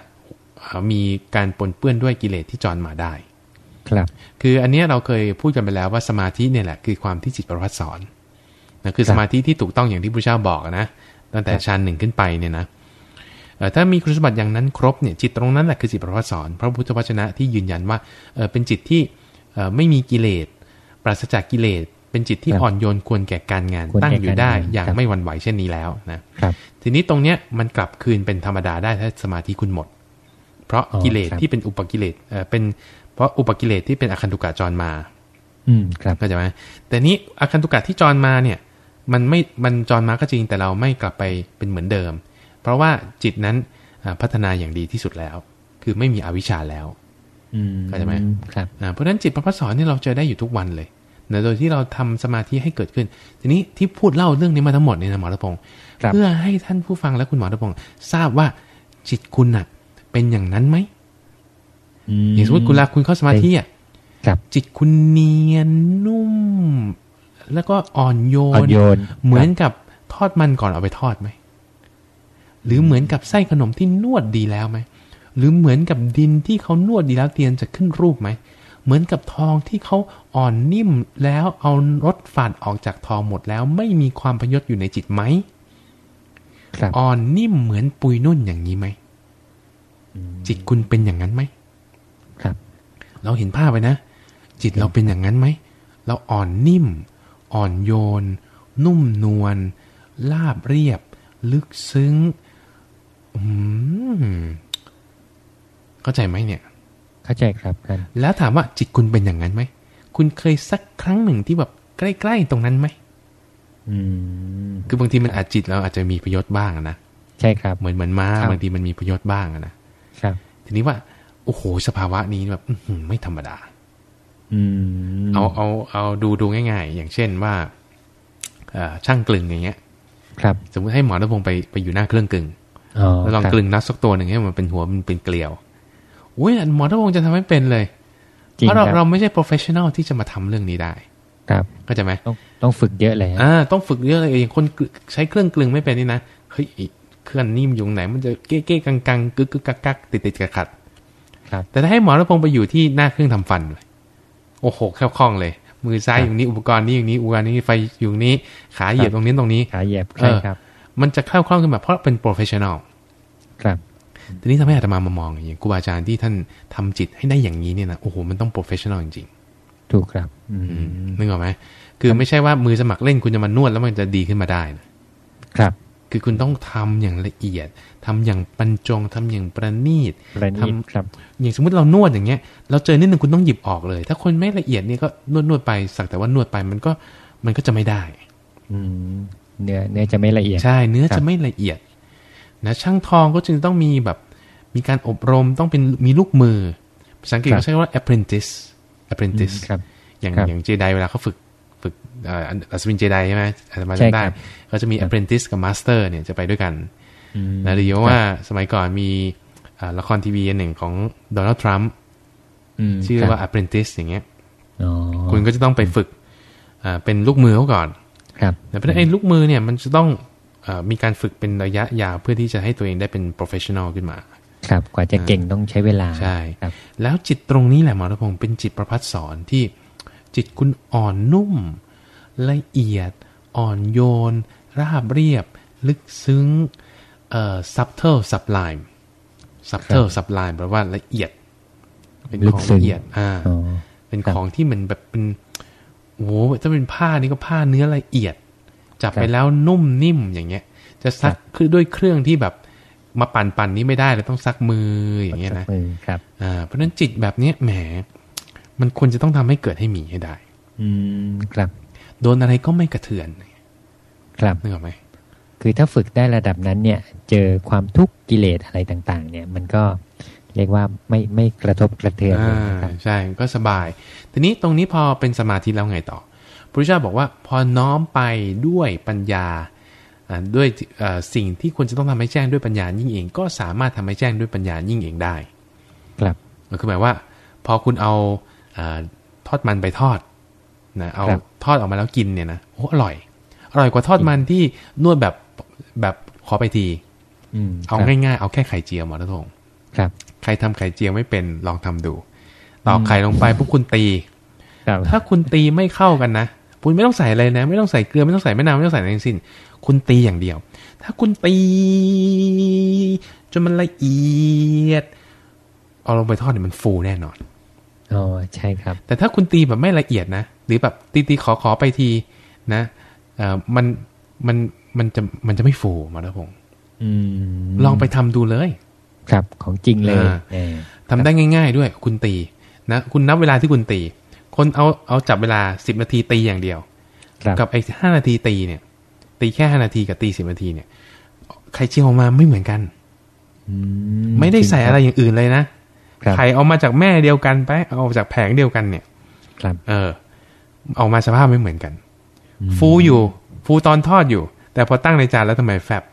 มีการปนเปื้อนด้วยกิเลสที่จรมาได้ ครับ คืออันนี้เราเคยพูดกันไปแล้วว่าสมาธิเนี่ยแหละคือความที่จิตประพัสสอนนะคือสมาธิที่ถูกต้องอย่างที่พระเจ้าบอกนะ ตั้งแต่ชั้นหนึ่งขึ้นไปเนี่ยนะถ้ามีคุณสมบัติอย่างนั้นครบเนี่ยจิตตรงนั้นแหละคือจิตประพัสสอนพระพุทธวจนะที่ยืนยันว่าเป็นจิตที่ไม่มีกิเลสป ราศจากกิเลสเป็นจิตที่อ่อนโยนควรแก่การงานตั้งอยู่ได้อย่างไม่หวั่นไหวเช่นนี้แล้วนะทีนี้ตรงเนี้ยมันกลับคืนเป็นธรรมดาได้ถ้าสมาธิคุณหมด เพราะกิเลสที่เป็นอุปกิเลสเป็นเพราะอุปกิเลสที่เป็นอคันตุกะจรมา อืมครับเข้าใจไหมแต่นี้อคันตุกะที่จรมาเนี่ย มันไม่มันจรมาก็จริงแต่เราไม่กลับไปเป็นเหมือนเดิม เพราะว่าจิตนั้นพัฒนาอย่างดีที่สุดแล้ว คือไม่มีอวิชชาแล้วเข้าใจไหมครับเพราะฉะนั้นจิตประพัสสอนนี่เราเจอได้อยู่ทุกวันเลย นะโดยที่เราทำสมาธิให้เกิดขึ้น ทีนี้ที่พูดเล่าเรื่องนี้มาทั้งหมดเนี่ยนะหมอรัพงศ์เพื่อให้ท่านผู้ฟังและคุณหมอรัพงศ์ทราบว่าจิตคุณน่ะ เป็นอย่างนั้นไหมอย่างสมมติคุณลาคุณเข้าสมาธิอะจิตคุณเนียนนุ่ม แล้วก็อ่อนโยนโยน เหมือนกับทอดมันก่อนเอาไปทอดไหม หรือเหมือนกับไส้ขนมที่นวดดีแล้วไหม หรือเหมือนกับดินที่เขานวดดีแล้วเตียนจะขึ้นรูปไหม เหมือนกับทองที่เขาอ่อนนิ่มแล้วเอารสฝาดออกจากทองหมดแล้วไม่มีความพยศอยู่ในจิตไหมอ่อนนิ่มเหมือนปุยนุ่นอย่างนี้ไหมจิตคุณเป็นอย่างนั้นไหมครับ เราเห็นภาพไปนะ จิตเราเป็นอย่างนั้นไหมเราอ่อนนิ่ม อ่อนโยน นุ่มนวลลาบเรียบ ลึกซึ้งเข้าใจไหมเนี่ย เข้าใจครับท่านแล้วถามว่าจิตคุณเป็นอย่างนั้นไหมคุณเคยสักครั้งหนึ่งที่แบบใกล้ๆตรงนั้นไหมคือบางทีมันอาจจิตเราอาจจะมีประโยชน์บ้างนะใช่ครับ เหมือนเหมือนม้าบางทีมันมีประโยชน์บ้างนะครับ ทีนี้ว่าโอ้โหสภาวะนี้แบบไม่ธรรมดาเอาเอาเอาดูดูง่าย ๆ อย่างเช่นว่าช่างกลึงอย่างเงี้ย ครับ สมมติให้หมอนพงไปไปอยู่หน้าเครื่องกลึงแล้วลองกลึงนักสักตัวหนึ่งให้มันเป็นหัวมันเป็นเกลียว อุ้ยหมอนพงจะทำให้เป็นเลยเพราะเราเราไม่ใช่ professional ที่จะมาทำเรื่องนี้ได้ครับก็จะไหมต้องต้องฝึกเยอะเลยอ่าต้องฝึกเยอะเลยอย่างคนใช้เครื่องกลึงไม่เป็นนี่นะเฮ้ยเครื่องนิ่มอยู่ไหน มันจะเก้เก้กังกังกึกกึกกักกักติดติดขัดขัดครับ แต่ถ้าให้หมอระพงไปอยู่ที่หน้าเครื่องทำฟันโอ้โหแค่คล่องเลย มือซ้ายอย่างนี้อุปกรณ์นี้อย่างนี้อุปกรณ์นี้ไฟอยู่นี้ขาเหยียบตรงนี้ตรงนี้ขาเหยียบใช่ครับ มันจะเข้าคล่องขึ้นมาเพราะเป็น professional ครับ ทีนี้ทำให้อาตมามามองอย่างครูบาอาจารย์ที่ท่านทำจิตให้ได้อย่างนี้เนี่ยนะโอ้โหมันต้อง professional จริงๆถูกครับนึกออกไหมคือไม่ใช่ว่ามือสมัครเล่นคุณจะมานวดแล้วมันจะดีขึ้นมาได้ครับ คือคุณต้องทำอย่างละเอียดทำอย่างบรรจงทำอย่างประณีตทำครับ อย่างสมมติเรานวดอย่างเงี้ย เราเจอนิดนึงคุณต้องหยิบออกเลย ถ้าคนไม่ละเอียดนี่ก็นวดนวดไปสักแต่ว่านวดไปมันก็มันก็จะไม่ได้ อืมเนื้อเนื้อจะไม่ละเอียด ใช่ เนื้อจะไม่ละเอียด นะช่างทองก็จึงต้องมีแบบมีการอบรมต้องเป็นมีลูกมือ ภาษาอังกฤษเขาใช้ว่า apprentice apprentice อย่างอย่างเจไดเวลาเขาฝึกฝึกอัศวินเจไดใช่ไหมอาจจะมาจำได้เขาจะมี apprentice กับ master เนี่ยจะไปด้วยกันนะหรือว่าสมัยก่อนมีละครทีวีหนึ่งของโดนัลด์ทรัมป์ชื่อว่า apprentice อย่างเงี้ยคุณก็จะต้องไปฝึกเป็นลูกมือเขาก่อนครับแต่เพราะไอ้ลูกมือเนี่ยมันจะต้อง มีการฝึกเป็นระยะยาวเพื่อที่จะให้ตัวเองได้เป็น professional ขึ้นมา ครับ กว่าจะเก่งต้องใช้เวลา ใช่แล้วจิตตรงนี้แหละหมอรพงศ์เป็นจิตประพัดสอนที่จิตคุณอ่อนนุ่ม ละเอียด อ่อนโยน ราบเรียบ ลึกซึ้งเอ่อ subtle sublime subtle sublime แปลว่าละเอียด เป็นของละเอียด อ่า เป็นของที่มันแบบเป็นโอ้ถ้าเป็นผ้านี่ก็ผ้าเนื้อละเอียด จับไปแล้วนุ่มนิ่มอย่างเงี้ย จะซักคือด้วยเครื่องที่แบบมาปั่นปั่นนี้ไม่ได้เลยต้องซักมืออย่างเงี้ยนะครับอ่าเพราะฉะนั้นจิตแบบเนี้ยแหม มันควรจะต้องทำให้เกิดให้มีให้ได้ อืมครับ โดนอะไรก็ไม่กระเทือน ครับนึกออกไหมคือถ้าฝึกได้ระดับนั้นเนี่ย เจอความทุกข์กิเลสอะไรต่าง ๆ เนี่ย มันก็เรียกว่าไม่ไม่กระทบกระเทือนเลยนะครับใช่ก็สบาย ทีนี้ตรงนี้พอเป็นสมาธิแล้วไงต่อ พระเจ้าบอกว่าพอน้อมไปด้วยปัญญาด้วยสิ่งที่ควรจะต้องทำให้แจ้งด้วยปัญญายิ่งเอง ก็สามารถทำให้แจ้งด้วยปัญญายิ่งเองได้ ครับคือหมายว่า พอคุณเอาทอดมันไปทอดนะเอาทอดออกมาแล้วกินเนี่ยนะโอ้อร่อย อร่อยกว่าทอดมันที่นวดแบบแบบขอไปทีเอาง่ายๆ เอาแค่ไข่เจียวหมอทงครับ ใครทำไข่เจียวไม่เป็นลองทำดูตอกไข่ลงไปพวกคุณตีถ้าคุณตีไม่เข้ากันนะ คุณไม่ต้องใส่อะไรนะ ไม่ต้องใส่เกลือไม่ต้องใส่มะนาวไม่ต้องใส่อะไรทั้งสิ้น คุณตีอย่างเดียว ถ้าคุณตีจนมันละเอียด เอาลงไปทอดเนี่ยมันฟูแน่นอนอ๋อใช่ครับ แต่ถ้าคุณตีแบบไม่ละเอียดนะ หรือแบบตีตีขอขอไปทีนะเอ่อมันมันมันจะมันจะไม่ฟูมาแล้วพงลองไปทำดูเลย ครับของจริงเลยทำได้ง่าย ๆ ด้วย คุณตีนะคุณนับเวลาที่คุณตี คนเอาเอาจับเวลาสิบนาทีตีอย่างเดียว กับไอ้ห้านาทีตีเนี่ย ตีแค่ห้านาทีกับตีสิบนาทีเนี่ย ไข่เจียวออกมาไม่เหมือนกันไม่ได้ใส่อะไรอย่างอื่นเลยนะไข่เอามาจากแม่เดียวกันไป เอาจากแผงเดียวกันเนี่ยครับเออ ออกมาสภาพไม่เหมือนกัน ฟูอยู่ ฟูตอนทอดอยู่ แต่พอตั้งในจานแล้วทำไมแฟบ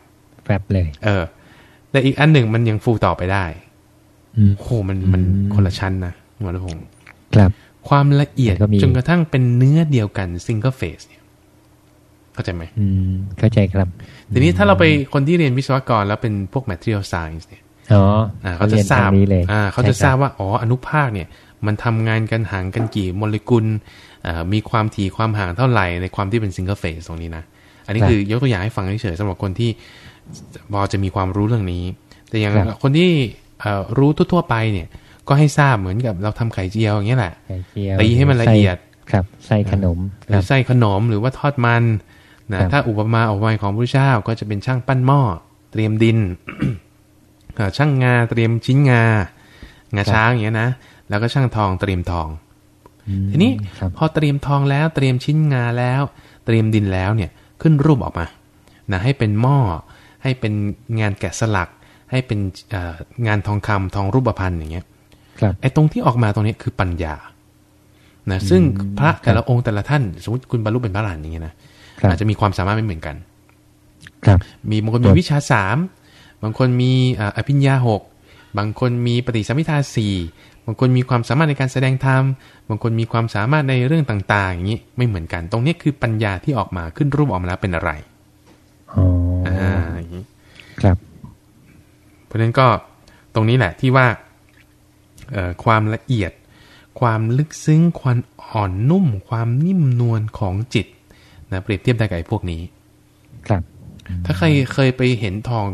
แฟบเลย เออ แต่อีกอันหนึ่งมันยังฟูต่อไปได้โอ้มันมันคนละชั้นนะหมอรัพงศ์ครับ ความละเอียดจนกระทั่งเป็นเนื้อเดียวกัน single phase เนี่ยเข้าใจไหมอืมเข้าใจครับทีนี้ถ้าเราไปคนที่เรียนวิศวกรแล้วเป็นพวก material science เนี่ยอ๋อเขาจะทราบอ่าเขาจะทราบว่าอ๋ออนุภาคเนี่ยมันทำงานกันห่างกันกี่โมเลกุลอ่ามีความถี่ความห่างเท่าไหร่ในความที่เป็น single phase ตรงนี้นะ อันนี้คือยกตัวอย่างให้ฟังเฉยๆสำหรับคนที่พอจะมีความรู้เรื่องนี้ แต่อย่างคนที่รู้ทั่วๆไปเนี่ย ก็ให้ทราบเหมือนกับเราทำไข่เจียวอย่างเงี้ยแหละตีให้มันละเอียดครับใส่ขนมหรือใส่ขนมหรือว่าทอดมันนะถ้าอุปมาอุปไมยของพระเจ้าก็จะเป็นช่างปั้นหม้อเตรียมดินช่างงาเตรียมชิ้นงางาช้างอย่างเงี้ยนะแล้วก็ช่างทองเตรียมทอง ทีนี้พอเตรียมทองแล้วเตรียมชิ้นงาแล้ว เตรียมดินแล้วเนี่ยขึ้นรูปออกมานะให้เป็นหม้อให้เป็นงานแกะสลัก ให้เป็นงานทองคำทองรูปพรรณอย่างเงี้ย ไอ้ตรงที่ออกมาตรงนี้คือปัญญานะซึ่งพระแต่ละองค์แต่ละท่าน สมมติคุณบรรลุเป็นพระหลานอย่างเงี้ยนะอาจจะมีความสามารถไม่เหมือนกัน ครับ มีบางคนมีวิชาสามบางคนมีอภิญญาหกบางคนมีปฏิสัมพิทาสี่บางคนมีความสามารถในการแสดงธรรมบางคนมีความสามารถในเรื่องต่าง ๆ อย่างนี้ไม่เหมือนกัน ตรงนี้คือปัญญาที่ออกมาขึ้นรูปออกมาแล้วเป็นอะไรอ๋ออ่าอย่างนี้ครับ เพราะฉะนั้นก็ตรงนี้แหละที่ว่า ความละเอียด ความลึกซึ้งความอ่อนนุ่ม ความนิ่มนวลของจิตนะเปรียบเทียบได้กับพวกนี้ ครับ ถ้าใครเคยไปเห็นทอง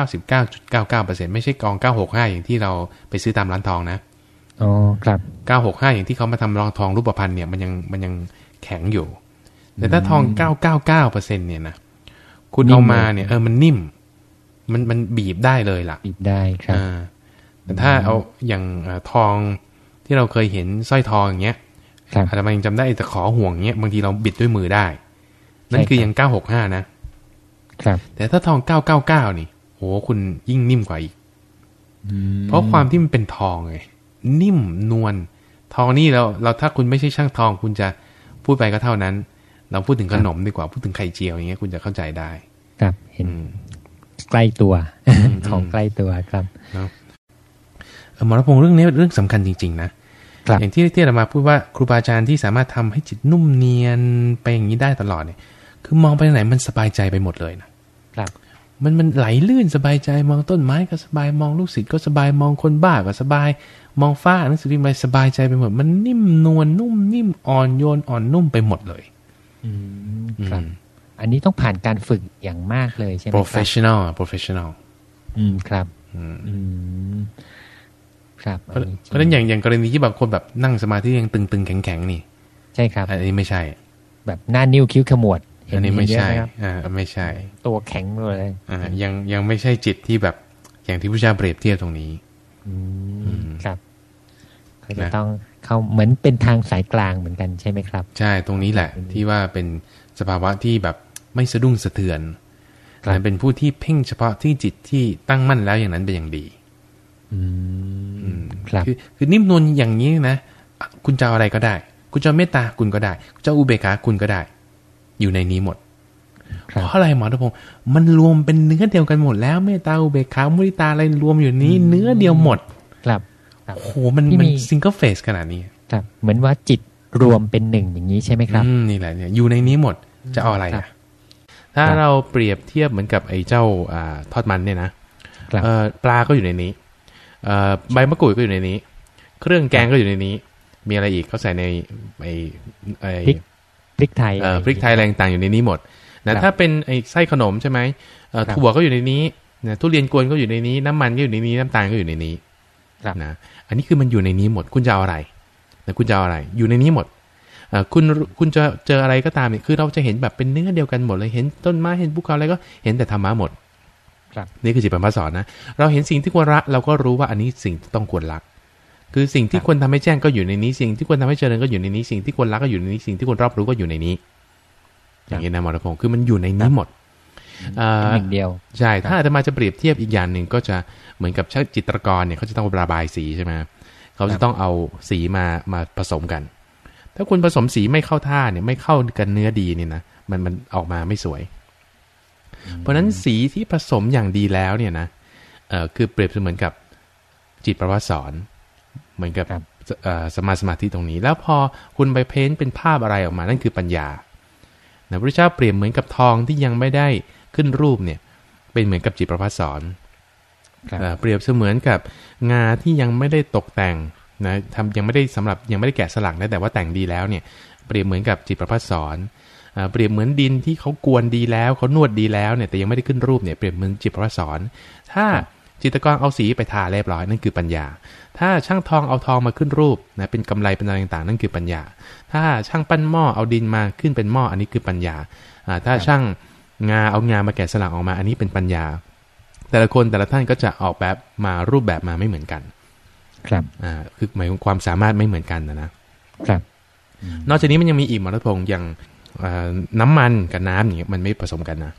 999.99%ไม่ใช่กอง 965 อย่างที่เราไปซื้อตามร้านทองนะอ๋อครับ 965 อย่างที่เขามาทำรองทองรูปพรรณเนี่ยมันยังมันยังแข็งอยู่ แต่ถ้าทอง 999%เนี่ยนะคุณเอามาเนี่ยเออมันนิ่ม มันมันบีบได้เลยล่ะ บีบได้ครับ แต่ถ้าเอาอย่างทองที่เราเคยเห็นสร้อยทองอย่างเงี้ยอาจจะมันยังจำได้แต่ขอห่วงเงี้ยบางทีเราบิดด้วยมือได้ นั่นคือยังเก้าหกห้านะครับ แต่ถ้าทองเก้าเก้าเก้านี่โหคุณยิ่งนิ่มกว่าอีกเพราะความที่มันเป็นทองไงนิ่มนวลทองนี่เราเราถ้าคุณไม่ใช่ช่างทอง คุณจะพูดไปก็เท่านั้น เราพูดถึงขนมดีกว่าพูดถึงไข่เจียวอย่างเงี้ยคุณจะเข้าใจได้ ครับเห็นใกล้ตัวของใกล้ตัวครับเนาะ หมอรพงศ์เรื่องนี้เรื่องสำคัญจริง ๆ นะอย่างที่ที่เรามาพูดว่าครูบาอาจารย์ที่สามารถทำให้จิตนุ่มเนียนไปอย่างนี้ได้ตลอดเนี่ย คือมองไปไหนมันสบายใจไปหมดเลยนะครับมันมันไหลลื่นสบายใจมองต้นไม้ก็สบายมองลูกศิษย์ก็สบายมองคนบ้าก็สบาย มองฟ้าหนังสือพิมพ์อะไรสบายใจไปหมด มันนิ่มนวลนุ่มนิ่มอ่อนโยนอ่อนนุ่มไปหมดเลย อืมครับอันนี้ต้องผ่านการฝึกอย่างมากเลยใช่ไหมครับ professional professional อืมครับ อืม ครับเพราะฉะนั้นอย่างอย่างกรณีที่บางคนแบบนั่งสมาธิยังตึงๆแข็งๆนี่ ใช่ครับ อันนี้ไม่ใช่ แบบหน้านิ้วคิ้วขมวดอันนี้ไม่ใช่อ่าไม่ใช่ ตัวแข็งเลยอ่ายังยังไม่ใช่จิตที่แบบอย่างที่ผู้ชาเปรียบเทียบตรงนี้ อืมครับก็จะต้องเขาเหมือนเป็นทางสายกลางเหมือนกันใช่ไหมครับ ใช่ตรงนี้แหละ ที่ว่าเป็นสภาวะที่แบบไม่สะดุ้งสะเทือนแต่เป็นผู้ที่เพ่งเฉพาะที่จิตที่ตั้งมั่นแล้วอย่างนั้นเป็นอย่างดี ครับคือคือนิ่มนวลอย่างนี้นะ คุณจะอะไรก็ได้ คุณจะเมตตาคุณก็ได้จะอุเบกขาคุณก็ได้ อยู่ในนี้หมดเพราะอะไรหมอทพงศ์มันรวมเป็นเนื้อเดียวกันหมดแล้วเมตตาอุเบกขามุทิตาอะไรรวมอยู่นี้เนื้อเดียวหมด ครับโอ้โหมันมัน single phase ขนาดนี้ครับ เหมือนว่าจิตรวมเป็นหนึ่งอย่างนี้ใช่ไหมครับนี่แหละเนี่ยอยู่ในนี้หมดจะเอาอะไรอะถ้าเราเปรียบเทียบเหมือนกับไอ้เจ้าอ่าทอดมันเนี่ยนะปลาก็อยู่ในนี้ ใบมะกรูดก็อยู่ในนี้ เครื่องแกงก็อยู่ในนี้ มีอะไรอีกเขาใส่ในไอ้ไอ้พริกไทยพริกไทยแรงต่างอยู่ในนี้หมดนะถ้าเป็นไอ้ไส้ขนมใช่ไหมถั่วก็อยู่ในนี้นะทุเรียนกวนก็อยู่ในนี้ น้ำมันก็อยู่ในนี้น้ำตาลก็อยู่ในนี้นะอันนี้คือมันอยู่ในนี้หมดคุณจะเอาอะไรนะคุณจะเอาอะไร อยู่ในนี้หมดคุณคุณจะเจออะไรก็ตามเนี่ยคือเราจะเห็นแบบเป็นเนื้อเดียวกันหมดเลยเห็นต้นไม้เห็นภูเขาอะไรก็เห็นแต่ธรรมะหมด นี่คือจิตเป็นพระสอนนะ เราเห็นสิ่งที่ควรละเราก็รู้ว่าอันนี้สิ่งที่ต้องควรรักคือสิ่งที่ควรทาให้แจ้งก็อยู่ในนี้สิ่งที่ควรทาให้เจริญก็อยู่ในนี้สิ่งที่ควรรักก็อยู่ในนี้สิ่งที่ควรรอบรู้ก็อยู่ในนี้ อย่างนี้นะมรพงศ์คือมันอยู่ในนี้หมดหนึ่งเดียวใช่ถ้าอาตมาจะเปรียบเทียบอีกอย่างหนึ่งก็จะเหมือนกับช่างจิตรกรเนี่ยเขาจะต้องระบายสีใช่ไหมเขาจะต้องเอาสีมามาผสมกัน ถ้าคุณผสมสีไม่เข้าท่าเนี่ยไม่เข้ากันเนื้อดีเนี่ยนะมันมันออกมาไม่สวย เพราะฉะนั้นสีที่ผสมอย่างดีแล้วเนี่ยนะเออคือเปรียบเสมือนกับจิตประวัติสอน เหมือนกับสมาสมาธิตรงนี้ แล้วพอคุณไปเพ้นเป็นภาพอะไรออกมานั่นคือปัญญานะพระเจ้าเปรียบเหมือนกับทองที่ยังไม่ได้ขึ้นรูปเนี่ย เป็นเหมือนกับจิตประพัสสอนเปรียบเสมือนกับงาที่ยังไม่ได้ตกแต่งนะทำยังไม่ได้สำหรับยังไม่ได้แกะสลักนะแต่ว่าแต่งดีแล้วเนี่ย เปรียบเหมือนกับจิตประพัสสอน เปรียบเหมือนดินที่เขากวนดีแล้วเขานวดดีแล้วเนี่ยแต่ยังไม่ได้ขึ้นรูปเนี่ยเปรียบเหมือนจิตประสอน ถ้าจิตกรเอาสีไปทาเรียบร้อยนั่นคือปัญญา ถ้าช่างทองเอาทองมาขึ้นรูปนะเป็นกำไรเป็นอะไรต่างๆ นั่นคือปัญญา ถ้าช่างปั้นหม้อเอาดินมาขึ้นเป็นหม้ออันนี้คือปัญญาถ้าช่างงาเอางามาแกะสลักออกมา อันนี้เป็นปัญญา แต่ละคนแต่ละท่านก็จะออกแบบมารูปแบบมาไม่เหมือนกัน ครับอ่าคือหมายถึงความสามารถไม่เหมือนกันนะนะครับ นอกจากนี้มันยังมีอีกมรดพงศ์อย่าง น้ำมันกับน้ำอย่างเงี้ยมันไม่ผสมกันนะ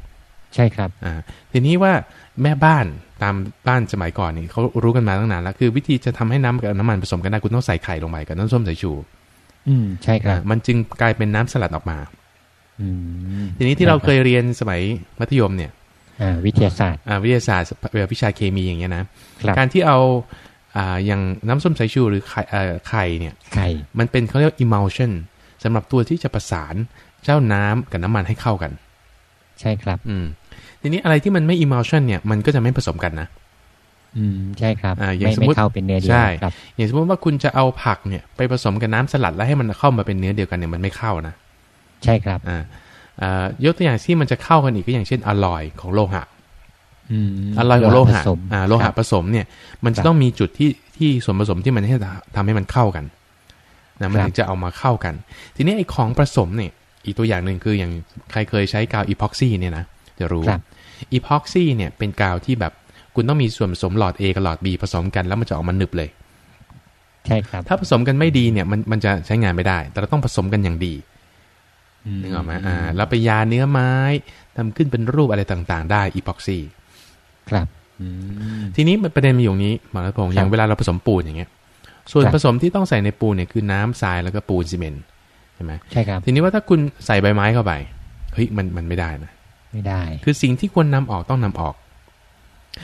ใช่ครับอ่าทีนี้ว่าแม่บ้านตามบ้านสมัยก่อนนี่เขารู้กันมาตั้งนานแล้วคือวิธีจะทำให้น้ำกับน้ำมันผสมกันได้คุณต้องใส่ไข่ลงไปกับน้ำส้มสายชู อืมใช่ครับ มันจึงกลายเป็นน้ำสลัดออกมาทีนี้ที่เราเคยเรียนสมัยมัธยมเนี่ยวิทยาศาสตร์วิทยาศาสตร์วิชาเคมีอย่างเงี้ยนะการที่เอาอ่าอย่างน้ำส้มสายชูหรือไข่ไข่เนี่ยไข่มันเป็นเขาเรียก emulsion สำหรับตัวที่จะประสาน เจ้าน้ำกับน้ำมันให้เข้ากัน ใช่ครับ อืม ทีนี้อะไรที่มันไม่ emulsion เนี่ยมันก็จะไม่ผสมกันนะอืมใช่ครับอ่าอย่างสมมติเข้าเป็นเนื้อเดียวใช่ครับอย่างสมมติว่าคุณจะเอาผักเนี่ยไปผสมกับน้ำสลัดแล้วให้มันเข้ามาเป็นเนื้อเดียวกันเนี่ยมันไม่เข้านะใช่ครับอ่าอ่ายกตัวอย่างที่มันจะเข้ากันอีกก็อย่างเช่นอร่อยของโลหะอร่อยของโลหะอ่าโลหะผสมเนี่ย มันจะต้องมีจุดที่ที่ส่วนผสมที่มันให้ทำให้มันเข้ากันนะมันถึงจะเอามาเข้ากัน ทีนี้ไอ้ของผสมเนี่ย อีกตัวอย่างหนึ่งคืออย่างใครเคยใช้กาวอีพ็อกซี่เนี่ยนะจะรู้อีพ็อกซี่เนี่ยเป็นกาวที่แบบคุณต้องมีส่วนผสมหลอด A กับหลอด B ผสมกันแล้วมันจะออกมาหนึบเลย ใช่ครับ ถ้าผสมกันไม่ดีเนี่ยมันมันจะใช้งานไม่ได้ แต่เราต้องผสมกันอย่างดีนึกออกไหมอ่าเราไปยาเนื้อไม้ทำขึ้นเป็นรูปอะไรต่างๆ ได้อีพ็อกซี่ ครับทีนี้ประเด็นมีอย่างนี้หมอรัตพงศ์อย่างเวลาเราผสมปูนอย่างเงี้ย ส่วนผสมที่ต้องใส่ในปูนเนี่ยคือน้ำทรายแล้วก็ปูนซีเมนต์ใช่ไหมใช่ครับ ทีนี้ว่าถ้าคุณใส่ใบไม้เข้าไปเฮ้ยมันมันไม่ได้นะไม่ได้ คือสิ่งที่ควรนำออกต้องนำออก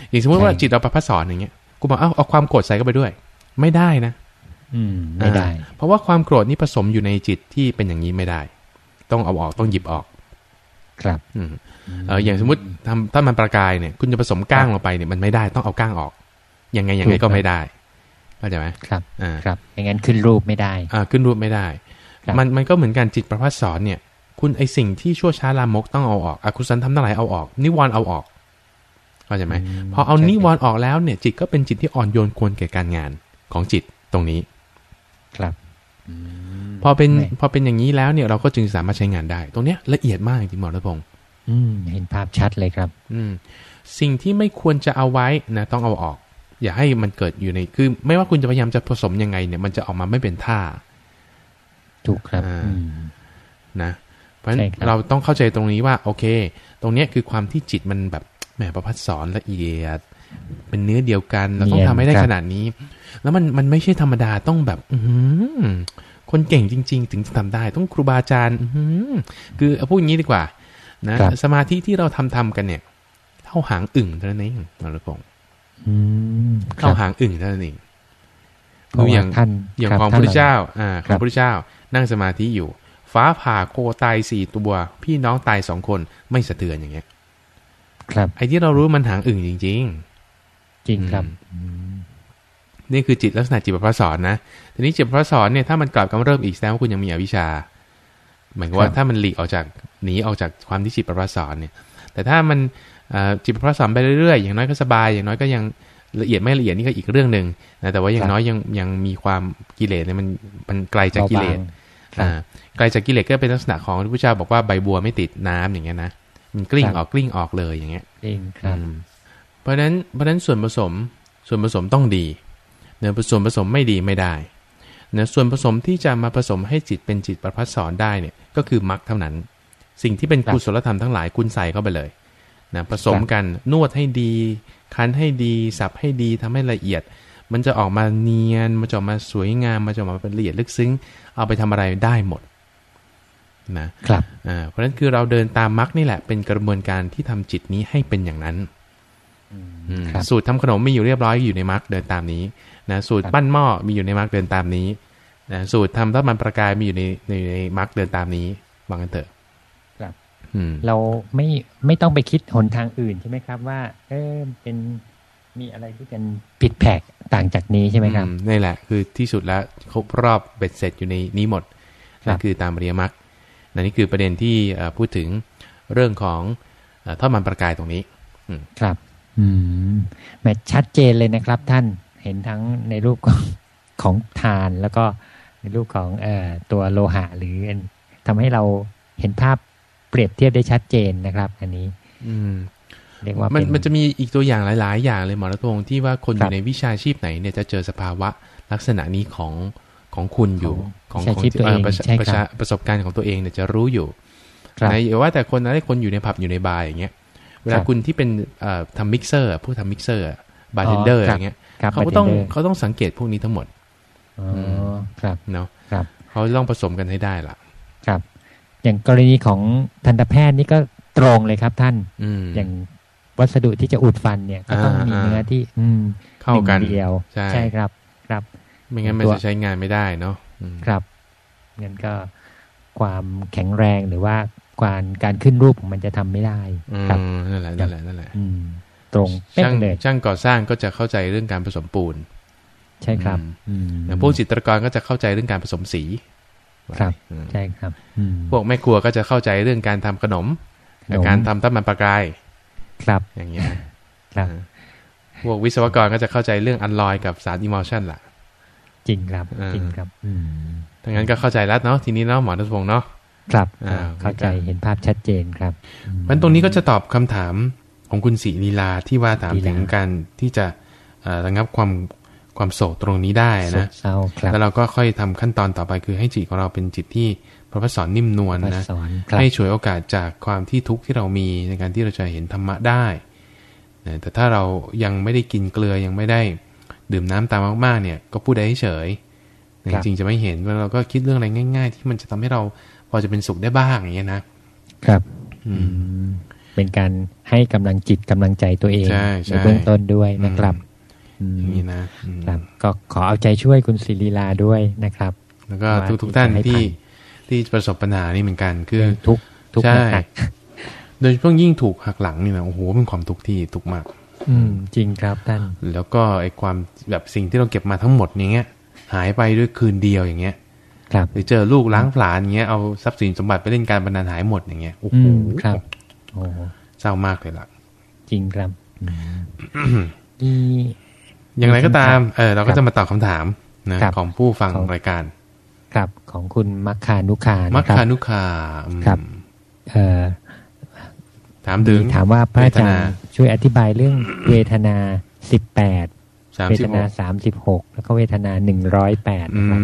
อย่างสมมติว่าจิตเราประพัสสอนอย่างเงี้ยกูบอกเอาเอาความโกรธใส่เข้าไปด้วย ไม่ได้นะ อืมไม่ได้ เพราะว่าความโกรธนี่ผสมอยู่ในจิตที่เป็นอย่างนี้ไม่ได้ ต้องเอาออกต้องหยิบออก ครับ อืมเอออย่างสมมติทำถ้ามันประกายเนี่ย คุณจะผสมก้างลงไปเนี่ยมันไม่ได้ต้องเอาก้างออก ยังไงยังไงก็ไม่ได้เข้าใจไหมครับอ่าครับอย่างนั้นขึ้นรูปไม่ได้อ่าขึ้นรูปไม่ได้ มันมันก็เหมือนกันจิตประพัสสอนเนี่ย คุณไอสิ่งที่ชั่วช้าลามกต้องเอาออกอกุศลทำทั้งหลายเอาออก นิวรณ์เอาออกเข้าใจไหมพอเอานิวรณ์ออกแล้วเนี่ย จิตก็เป็นจิตที่อ่อนโยนควรแก่การงานของจิตตรงนี้ ครับพอเป็นพอเป็นอย่างนี้แล้วเนี่ยเราก็จึงสามารถใช้งานได้ ตรงเนี้ยละเอียดมากจริงหมอรัตพงศ์เห็นภาพชัดเลยครับ อืมสิ่งที่ไม่ควรจะเอาไว้นะต้องเอาออก อย่าให้มันเกิดอยู่ในคือ ไม่ว่าคุณจะพยายามจะผสมยังไงเนี่ย มันจะออกมาไม่เป็นท่า ถูกครับนะเพราะฉะนั้นเราต้องเข้าใจตรงนี้ว่า โอเค ตรงเนี้ยคือความที่จิตมันแบบแหมประพัดสอนละเอียด เป็นเนื้อเดียวกัน เราต้องทำให้ได้ขนาดนี้ แล้วมันมันไม่ใช่ธรรมดาต้องแบบ อืคนเก่งจริง ๆ ถึงจะทำได้ ต้องครูบาอาจารย์คือเอาพูดอย่างนี้ดีกว่า นะสมาธิที่เราทำทำกันเนี่ยเท่าหางอึ่งเท่านั้นเองนรพงศ์เท่าหางอึ่งเท่านั้นเอง คืออย่างอย่างของพระพุทธเจ้าอ่าของพระพุทธเจ้า นั่งสมาธิอยู่ ฟ้าผ่าโคตายสี่ตัว พี่น้องตายสองคนไม่สะเทือนอย่างเงี้ย ครับ ไอ้ที่เรารู้มันหางอึ่งจริง ๆ จริงครับนี่คือจิตลักษณะจิตประพัสสอนนะทีนี้จิตประพัสสอนเนี่ยถ้ามันกลับกำเริบอีกแสดงว่าคุณยังมีอวิชชาหมายความว่าถ้ามันหลีกออกจากหนีออกจากความที่จิตประพัสสอนเนี่ย แต่ถ้ามันจิตประพัสสอนไปเรื่อยๆ อย่างน้อยก็สบาย อย่างน้อยก็ยัง ละเอียดไม่ละเอียดนี่ก็อีกเรื่องหนึ่งนะแต่ว่าอย่างน้อยยังยังมีความกิเลสเนี่ยมันมันไกลจากกิเลสอ่าไกลจากกิเลสก็เป็นลักษณะของพระพุทธเจ้าบอกว่าใบบัวไม่ติดน้ำอย่างเงี้ยนะมันกลิ้งออกกลิ้งออกเลยอย่างเงี้ยเองครับเพราะฉะนั้นเพราะฉะนั้นส่วนผสมส่วนผสมต้องดีเนื้อส่วนผสมไม่ดีไม่ได้เนื้อส่วนผสมที่จะมาผสมให้จิตเป็นจิตประพัสสอนได้เนี่ยก็คือมรรคเท่านั้น สิ่งที่เป็นกุศลธรรมทั้งหลายคุณใส่เข้าไปเลยนะผสมกันนวดให้ดี คั้นให้ดีสับให้ดีทำให้ละเอียด มันจะออกมาเนียนมันจะออกมาสวยงามมันจะออกมาเป็นละเอียดลึกซึ้ง เอาไปทำอะไรได้หมดนะครับอ่าเพราะฉะนั้นคือเราเดินตามมรรคนี่แหละ เป็นกระบวนการที่ทำจิตนี้ให้เป็นอย่างนั้นสูตรทำขนมมีอยู่เรียบร้อยอยู่ในมรรคเดินตามนี้นะสูตรปั้นหม้อมีอยู่ในมรรคเดินตามนี้นะสูตรทำถ้ามันประกายมีอยู่ในในในมรรคเดินตามนี้วางกันเถอะครับ เราไม่ไม่ต้องไปคิดหนทางอื่นใช่ไหมครับ ว่า เออเป็นมีอะไรที่เป็นผิดแผกต่างจากนี้ใช่ไหมครับนี่แหละ คือที่สุดแล้วครบรอบเบ็ดเสร็จอยู่ในนี้หมดนั่นคือตามเรียมรรคนี่คือประเด็นที่พูดถึงเรื่องของท่อมันประกายตรงนี้ครับ อืมแมชัดเจนเลยนะครับ ท่านเห็นทั้งในรูปของของทานแล้วก็ในรูปของเอ่อตัวโลหะหรือทำให้เราเห็นภาพ เปรียบเทียบได้ชัดเจนนะครับ อันนี้ อืมเรียกว่ามันมันจะมีอีกตัวอย่างหลาย ๆ อย่างเลยหมอรัตพงศ์ที่ว่าคนอยู่ในวิชาชีพไหนเนี่ยจะเจอสภาวะลักษณะนี้ของของคุณอยู่ ของของประชาประสบการณ์ของตัวเองเนี่ยจะรู้อยู่ในว่าแต่คนนั้นคนอยู่ในผับอยู่ในบาร์อย่างเงี้ยเวลาคุณที่เป็นทำมิกเซอร์ผู้ทำมิกเซอร์บาร์เทนเดอร์อย่างเงี้ยเขาก็ต้องเขาต้องสังเกตพวกนี้ทั้งหมดอ๋อครับเนาะครับเขาต้องผสมกันให้ได้ล่ะ ครับ อย่างกรณีของทันตแพทย์นี่ก็ตรงเลยครับท่าน อือย่างวัสดุที่จะอุดฟันเนี่ย ก็ต้องมีเนื้อที่ อืมเข้ากันเดียวใช่ครับ ครับ ไม่งั้นมันจะใช้งานไม่ได้เนาะครับงั้นก็ความแข็งแรงหรือว่าการการขึ้นรูปมันจะทำไม่ได้ครับนั่นแหละนั่นแหละนั่นแหละตรงช่างช่างก่อสร้างก็จะเข้าใจเรื่องการผสมปูน ใช่ครับอย่างพวกจิตรกรก็จะเข้าใจเรื่องการผสมสี ครับใช่ครับพวกแม่ครัวก็จะเข้าใจเรื่องการทำขนมการทำตั้มมันปลากายครับอย่างเงี้ยครับพวกวิศวกรก็จะเข้าใจเรื่องอันลอยกับสารอิมอชันล่ะ จริงครับจริงครับ อืทั้งนั้นก็เข้าใจแล้วเนาะทีนี้เนาะหมอทุพงศ์เนาะครับเข้าใจเห็นภาพชัดเจนครับมันตรงนี้ก็จะตอบคำถามของคุณศรีลีลาที่ว่าถามถึงการที่จะระงับความ ความโศกตรงนี้ได้นะแล้วเราก็ค่อยทำขั้นตอนต่อไปคือให้จิตของเราเป็นจิตที่พระพสอนนิ่มนวลนนะให้ช่วยโอกาสจากความที่ทุกข์ที่เรามีในการที่เราจะเห็นธรรมะได้แต่ถ้าเรายังไม่ได้กินเกลือยังไม่ได้ดื่มน้ำตามมากๆเนี่ย ก็พูดได้เฉยจริงจะไม่เห็นว่าเราก็คิดเรื่องอะไรง่าย ๆ ที่มันจะทำให้เราพอจะเป็นสุขได้บ้างอย่างเงี้ยนะครับ อืมเป็นการให้กำลังจิตกำลังใจตัวเองในเบื้องต้นด้วยนะครับ นี่นะครับก็ขอเอาใจช่วยคุณศิริลาด้วยนะครับ แล้วก็ทุกทุกท่านที่ที่ประสบปัญหานี่เหมือนกัน คือทุกทุกใช่โดยเฉพาะยิ่งถูกหักหลังนี่นะโอ้โหเป็นความทุกข์ที่ทุกข์มาก อืมจริงครับท่านแล้วก็ไอ้ความแบบสิ่งที่เราเก็บมาทั้งหมดอย่างเงี้ย หายไปด้วยคืนเดียวอย่างเงี้ยครับหรือเจอลูกล้างผลาญอย่างเงี้ยเอาทรัพย์สินสมบัติไปเล่นการพนันหายหมดอย่างเงี้ยโอ้โหครับโอ้เศร้ามากเลยล่ะ จริงครับี อย่างไรก็ตาม เออเราก็จะมาตอบคำถามนะของผู้ฟังรายการครับของคุณมัคคานุคามัคคานุคาครับเอ่อถามถึงถามว่าพระอาจารย์ช่วยอธิบายเรื่องเวทนาสิบแปดเวทนาสามสิบหกแล้วก็เวทนาหนึ่งร้อยแปดนะครับ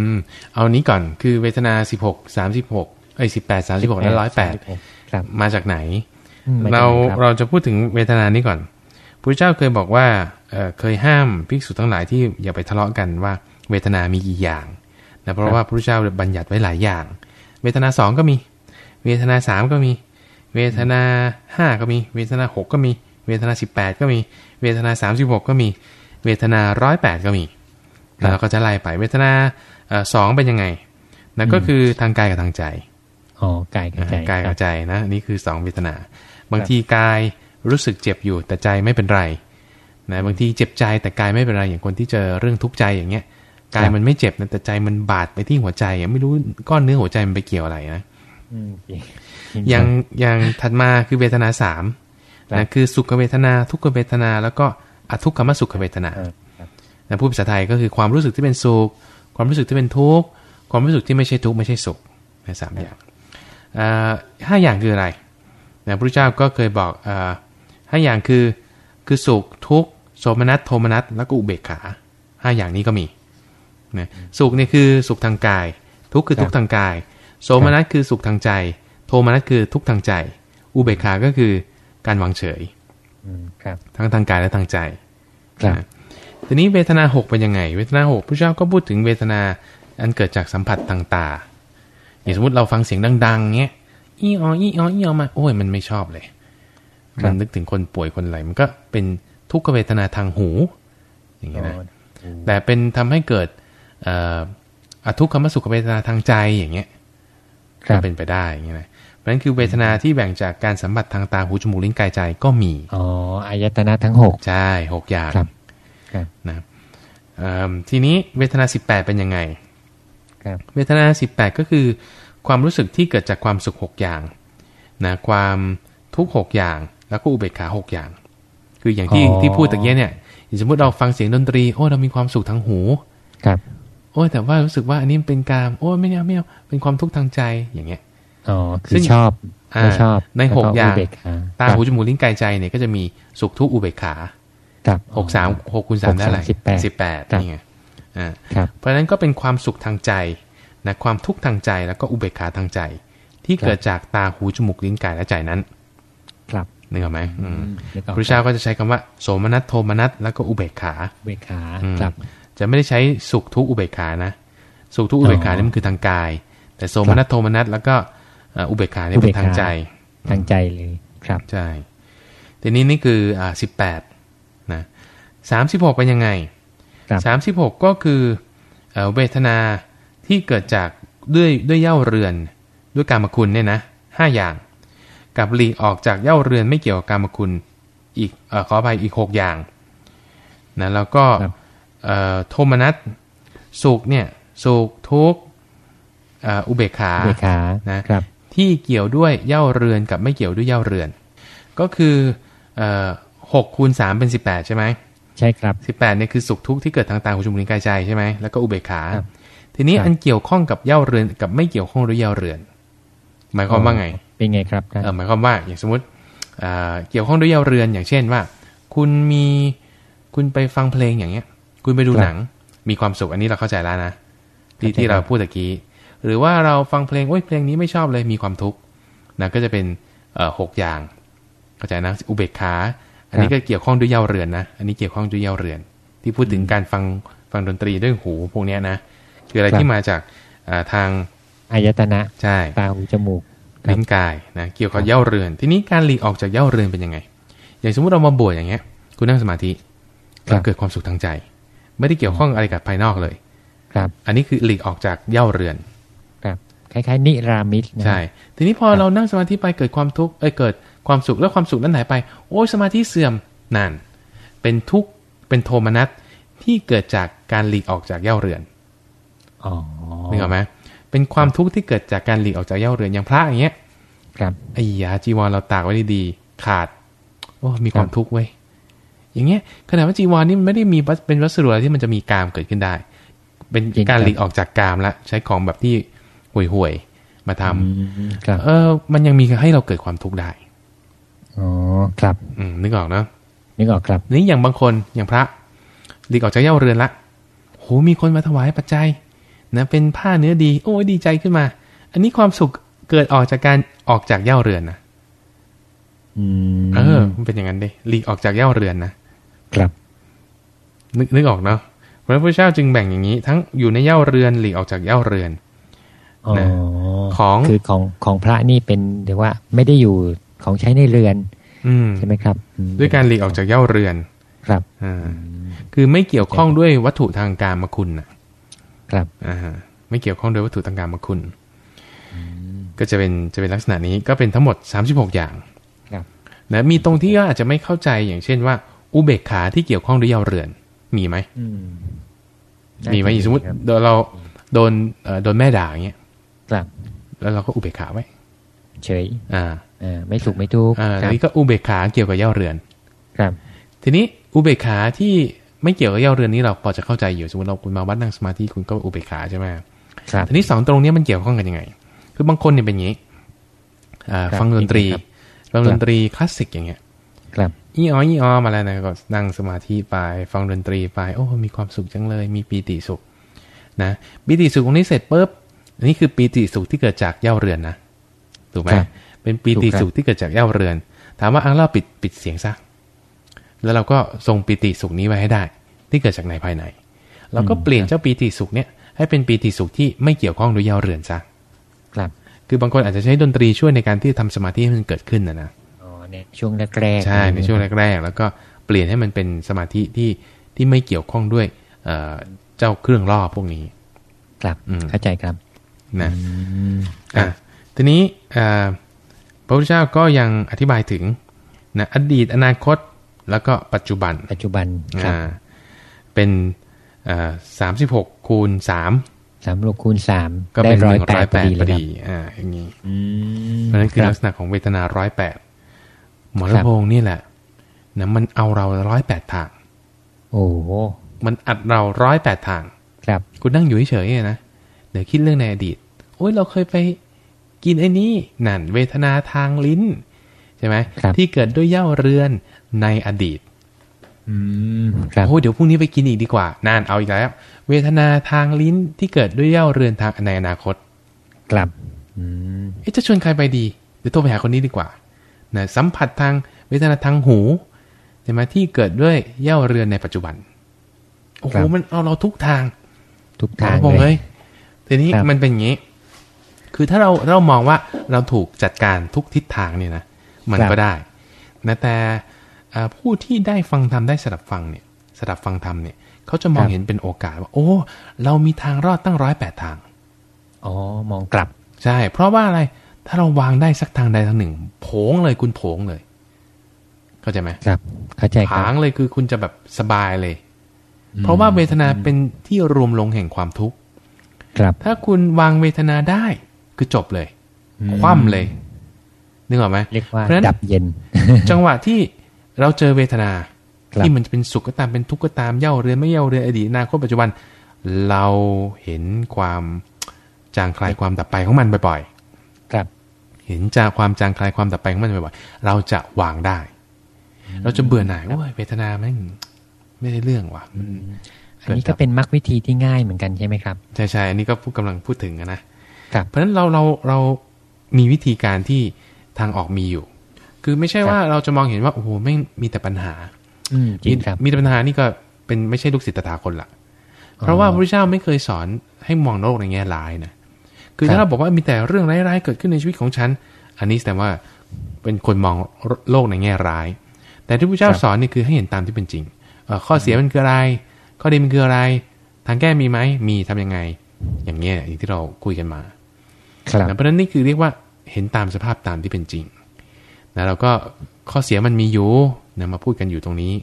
เอานี้ก่อนคือเวทนาสิบหกสามสิบหกไอ้สิบแปดสามสิบหกและร้อยแปดมาจากไหน เราเราจะพูดถึงเวทนานี้ก่อน พระเจ้าเคยบอกว่าเคยห้ามภิกษุทั้งหลายที่อย่าไปทะเลาะกันว่าเวทนามีกี่อย่างนะเพราะว่าพระเจ้าบัญญัติไว้หลายอย่าง เวทนาสองก็มี เวทนาสามก็มี เวทนาห้าก็มี เวทนาหกก็มี เวทนาสิบแปดก็มี เวทนาสามสิบหกก็มี เวทนาร้อยแปดก็มีแล้วก็จะไล่ไปเวทนาสองเป็นยังไงนั่นก็คือทางกายกับทางใจอ๋อกายกับใจกายกับใจนะนี่คือสองเวทนา บางทีกาย รู้สึกเจ็บอยู่แต่ใจไม่เป็นไรนะบางทีเจ็บใจแต่กายไม่เป็นไรอย่างคนที่เจอเรื่องทุกข์ใจอย่างเงี้ยกายมันไม่เจ็บนะแต่ใจมันบาดไปที่หัวใจไม่รู้ก้อนเนื้อหัวใจมันไปเกี่ยวอะไรนะอย่างอย่างถัดมาคือเวทนาสามนะคือสุขเวทนา ทุกขเวทนา แล้วก็อทุกขมสุขเวทนานะพูดภาษาไทยก็คือความรู้สึกที่เป็นสุข ความรู้สึกที่เป็นทุกข์ความรู้สึกที่ไม่ใช่ทุกข์ไม่ใช่สุขนะสามอย่างห้าอย่างคืออะไรนะพระเจ้าก็เคยบอก ห้าอย่างคือ คือสุขทุกข์โสมนัสโทมนัสแล้วก็อุเบกขาห้าอย่างนี้ก็มีนะสุขนี่คือสุขทางกาย ทุกข์คือทุกข์ทางกาย โสมนัสคือสุขทางใจ โทมนัสคือทุกทางใจ อุเบกขาก็คือการวางเฉยทั้งทางกายและทางใจทีนี้เวทนาหกเป็นยังไง เวทนาหกพระเจ้าก็พูดถึงเวทนาอันเกิดจากสัมผัสทางตาอย่างสมมติเราฟังเสียงดัง ๆเงี้ยอีอออีอออีออมาโอ้ยมันไม่ชอบเลย มันนึกถึงคนป่วยคนอะไรมันก็เป็นทุกขเวทนาทางหู อย่างเงี้ยนะแต่เป็นทำให้เกิดอทุกขมสุขเวทนาทางใจอย่างเงี้ยก็เป็นไปได้อย่างเงี้ยนะราะนั้นคือเวทนาที่แบ่งจากการสัมผัสทางตาหูจมูกลิ้นกายใจก็มี อ๋อ อายตนะทั้งหกใช่หกอย่าง ครับนะทีนี้เวทนาสิบแปดเป็นยังไง ครับ เวทนาสิบแปดก็คือความรู้สึกที่เกิดจากความสุขหกอย่างนะความทุกหกอย่าง แล้วก็อุเบกขาหกอย่าง คืออย่างที่ที่พูดตะเกียเนี่ยสมมติเราฟังเสียงดนตรีโอ้เรามีความสุขทางหู ครับ โอ้แต่ว่ารู้สึกว่าอันนี้เป็นการโอ้ไม่เอาไม่เอาเป็นความทุกข์ทางใจอย่างเงี้ยอ๋อคือชอบไม่ชอบในหกอย่างตาหูจมูกลิ้นกายใจเนี่ยก็จะมีสุขทุกข์อุเบกขาหกสามหกคูณสามได้อะไรสิบแปดสิบแปดนี่ไงอ่าเพราะฉะนั้นก็เป็นความสุขทางใจนะความทุกข์ทางใจแล้วก็อุเบกขาทางใจ ที่เกิดจากตาหูจมูกลิ้นกายและใจนั้น ครับ นึกออกไหมพระเจ้าก็จะใช้คำว่า โสมนัสโทมนัสแล้วก็อุเบกขาอุเบกขาครับ จะไม่ได้ใช้สุขทุกข์อุเบกขานะ สุขทุกข์อุเบกขานี่มันคือทางกาย แต่โสมนัสโทมนัสแล้วก็อุเบกขานี่เป็นทางใจ ทางใจเลยครับใช่ทีนี้นี่คืออ่าสิบแปดนะสามสิบหกเป็นยังไงสามสิบหกก็คือเวทนาที่เกิดจากด้วยด้วยเย่าเรือน ด้วยกรรมคุณเนี่ยนะห้าอย่าง กับหลีกออกจากเย่าเรือนไม่เกี่ยวกับกรรมคุณอีกอขออภัยอีกหกอย่างนะแล้วก็โทมนัสสุขเนี่ยสุขทุกอุเบกขาอุเบกขานะครับ ที่เกี่ยวด้วยเย่าเรือนกับไม่เกี่ยวด้วยเย่าเรือน ก็คือหกคูณสามเป็นสิบแปดใช่ไหมใช่ครับสิบแปดเนี่ยคือสุขทุกข์ที่เกิดทางตาหูจมูกลิ้นกายใจใช่ไหมแล้วก็อุเบกขา ทีนี้อันเกี่ยวข้องกับเย่าเรือนกับไม่เกี่ยวข้องด้วยเย่าเรือน หมายความว่าไง เป็นไงครับเออหมายความว่าอย่างสมมติเกี่ยวข้องด้วยเย่าเรือนอย่างเช่นว่า คุณมีคุณไปฟังเพลงอย่างเงี้ย คุณไปดูหนัง มีความสุขอันนี้เราเข้าใจแล้วนะที่ที่เราพูดตะกี้ หรือว่าเราฟังเพลงโอ้ยเพลงนี้ไม่ชอบเลยมีความทุกข์นะก็จะเป็นหกอย่าง เข้าใจนะอุเบกขา อันนี้ก็เกี่ยวข้องด้วยเย้าเรือนนะอันนี้เกี่ยวข้องด้วยเย้าเรือน ที่พูดถึงการฟังฟังดนตรีด้วยหูพวกนี้นะคืออะไรที่มาจากทางอายตนะใช่ตาหูจมูก ลิ้นกายนะเกี่ยวกับเย้าเรือน ทีนี้การหลีกออกจากเย้าเรือนเป็นยังไง อย่างสมมติเรามาบวชอย่างเงี้ย คุณนั่งสมาธิเราเกิดความสุขทางใจ ไม่ได้เกี่ยวข้องอะไรกับภายนอกเลย ครับ อันนี้คือหลีกออกจากเย้าเรือน ครับ คล้ายๆ นิรามิตใช่ ทีนี้พอเรานั่งสมาธิไปเกิดความทุกข์เอ้ยเกิดความสุขแล้วความสุขนั้นหายไป โอ้ยสมาธิเสื่อมนั่นเป็นทุกข์เป็นโทมนัสที่เกิดจากการหลีกออกจากเย้าเรือนอ๋อนึกออกไหม เป็นความทุกข์ที่เกิดจากการหลีกออกจากเย้าเรือนอย่างพระอย่างเงี้ย ครับไอ้ยาจีวรเราตากไว้ดีๆขาด โอ้มีความทุกข์ไว้อย่างเงี้ยขณะว่าจีวรนี่มันไม่ได้มีเป็นวัสดุอะไรที่มันจะมีกามเกิดขึ้นได้ เป็นการหลีกออกจากกามละใช้ของแบบที่ห่วยๆมาทำเออ มันยังมีให้เราเกิดความทุกข์ได้อ๋อครับ อืมนึกออกเนาะนึกออกครับ นี่อย่างบางคนอย่างพระหลีกออกจากเย้าเรือนละโหมีคนมาถวายปัจจัย นะเป็นผ้าเนื้อดี โอ้ยดีใจขึ้นมา อันนี้ความสุขเกิดออกจากการออกจากเย้าเรือนนะเออ มันเป็นอย่างนั้นเด้หลีกออกจากเย้าเรือนนะครับ นึกนึกออกเนาะพระพุทธเจ้าจึงแบ่งอย่างนี้ ทั้งอยู่ในเย้าเรือนหลีกออกจากเย้าเรือนนะของคือของของพระนี่เป็นเรียกว่า ไม่ได้อยู่ของใช้ในเรือน อืใช่ไหมครับ ด้วยการหลีกออกจากเย้าเรือน ครับอ่าคือไม่เกี่ยวข้องด้วยวัตถุทางการมคุณนะ ครับอ่าไม่เกี่ยวข้องด้วยวัตถุทางการมคุณ ก็จะเป็นจะเป็นลักษณะนี้ก็เป็นทั้งหมดสามสิบหกอย่างนะมีตรงที่ก็อาจจะไม่เข้าใจอย่างเช่นว่า อุเบกขาที่เกี่ยวข้องด้วยเย้าเรือน มีไหมมีไหมสมมติเราโดนโดนแม่ด่าอย่างเงี้ยครับแล้วเราก็อุเบกขาไว้ เฉย อ่าอ่าไม่ถูกไม่ถูกอ่านี้ก็อุเบกขาเกี่ยวกับเย้าเรือน ครับ ทีนี้อุเบกขาที่ ไม่เกี่ยวกับเย้าเรือนนี้เราพอจะเข้าใจอยู่สมมติเราคุณมาวัดนั่งสมาธิคุณก็อุเบกขาใช่ไหมครับทีนี้สองตรงนี้มันเกี่ยวข้องกันยังไง คือบางคนเนี่ยเป็นอย่างนี้ฟังดนตรีฟังดนตรีคลาสสิกอย่างเงี้ยครับอีอ๋ออีอ๋อมาแล้วนะก็นั่งสมาธิไปฟังดนตรีไปโอ้มีความสุขจังเลย มีปีติสุขนะปีติสุขตรงนี้เสร็จปุ๊บอันนี้คือปีติสุขที่เกิดจากเย้าเรือนนะถูกไหมเป็นปีติสุขที่เกิดจากเย้าเรือน ถามว่าอังเราปิดปิดเสียงซะ แล้วเราก็ทรงปีติสุขนี้ไว้ให้ได้ ที่เกิดจากในภายใน เราก็เปลี่ยนเจ้าปีติสุขเนี่ยให้เป็นปีติสุขที่ไม่เกี่ยวข้องด้วยเย้าเรือนซะครับ คือบางคนอาจจะใช้ดนตรีช่วยในการที่ทำสมาธิให้มันเกิดขึ้นนะนะอ๋อในช่วงแรกๆใช่ในช่วงแรกๆแล้วก็เปลี่ยนให้มันเป็นสมาธิที่ที่ไม่เกี่ยวข้องด้วยเจ้าเครื่องล่อพวกนี้ ครับเข้าใจครับนะอ่าทีนี้พระพุทธเจ้าก็ยังอธิบายถึงนะอดีตอนาคต แล้วก็ปัจจุบันปัจจุบันครับเป็นสามสิบหกคูณสามสามลบคูณสามก็เป็นร้อยแปดพอดีอ่าอย่างนี้เพราะนั้นคือลักษณะของเวทนาร้อยแปดหมอระพงนี่แหละนะมันเอาเราร้อยแปดทาง โอ้มันอัดเราร้อยแปดทาง ครับคุณนั่งอยู่เฉยๆนะเดี๋ยวคิดเรื่องในอดีต โอ้ยเราเคยไปกินไอ้นี่นั่น เวทนาทางลิ้น ใช่ไหมที่เกิดด้วยเย่าเรือนในอดีตอืมครับโอ้เดี๋ยวพรุ่งนี้ไปกินอีกดีกว่านานเอาอีกแล้ว เวทนาทางลิ้นที่เกิดด้วยเย่าเรือนทางในอนาคตกลับอืมจะชวนใครไปดีเดี๋ยวโทรไปหาคนนี้ดีกว่านะสัมผัสทางเวทนาทางหูใช่ไหมที่เกิดด้วยเย่าเรือนในปัจจุบันโอ้โหมันเอาเราทุกทาง ทุกทางเลยทีนี้มันเป็นอย่างนี้ คือถ้าเราเรามองว่าเราถูกจัดการทุกทิศทางเนี่ยนะ มันก็ได้นะแต่ผู้ที่ได้ฟังธรรมได้สดับฟังเนี่ยสดับฟังธรรมเนี่ยเขาจะมองเห็นเป็นโอกาสว่า โอ้ เรามีทางรอดตั้งร้อยแปดทางอ๋อมองกลับใช่ เพราะว่าอะไรถ้าเราวางได้สักทางใดทางหนึ่งโผงเลยคุณโผงเลย เข้าใจไหมครับ เข้าใจครับผางเลยคือคุณจะแบบสบายเลย เพราะว่าเวทนาเป็นที่รวมลงแห่งความทุกข์ครับ ถ้าคุณวางเวทนาได้คือจบเลย คว่ำเลย นึกออกไหมเรียกว่าดับเย็น จังหวะที่เราเจอเวทนา ที่มันจะเป็นสุขก็ตามเป็นทุกข์ก็ตามเย่าเรือนไม่เย่าเรือนอดีตอนาคตปัจจุบัน เราเห็นความจางคลายความดับไปของมันบ่อยๆครับ เห็นจากความจางคลายความดับไปของมันบ่อยๆเราจะวางได้ เราจะเบื่อหน่ายว่าเวทนาไม่ไม่ได้เรื่องว่ะอันนี้ก็เป็นมรรควิธีที่ง่ายเหมือนกันใช่ไหมครับใช่ใช่อันนี้ก็พูดกำลังพูดถึงนะเพราะฉะนั้นเราเราเรามีวิธีการที่ ทางออกมีอยู่ คือไม่ใช่ว่าเราจะมองเห็นว่าโอ้โหไม่มีแต่ปัญหา อืมจริงครับมีแต่ปัญหานี่ก็เป็นไม่ใช่ลูกศิษย์ตถาคตละเพราะว่าพระพุทธเจ้าไม่เคยสอนให้มองโลกในแง่ร้ายนะคือถ้าเราบอกว่ามีแต่เรื่องร้ายๆเกิดขึ้นในชีวิตของฉัน อันนี้แสดงว่าเป็นคนมองโลกในแง่ร้าย แต่ที่พระเจ้าสอนนี่คือให้เห็นตามที่เป็นจริงข้อเสียมันคืออะไร ข้อดีมันคืออะไร ทางแก้มีไหมมีทํำยังไง อย่างเงี้ยอย่างที่เราคุยกันมาครับเพราะนั้นนี่คือเรียกว่า เห็นตามสภาพตามที่เป็นจริงนะเราก็ข้อเสียมันมีอยู่นะมาพูดกันอยู่ตรงนี้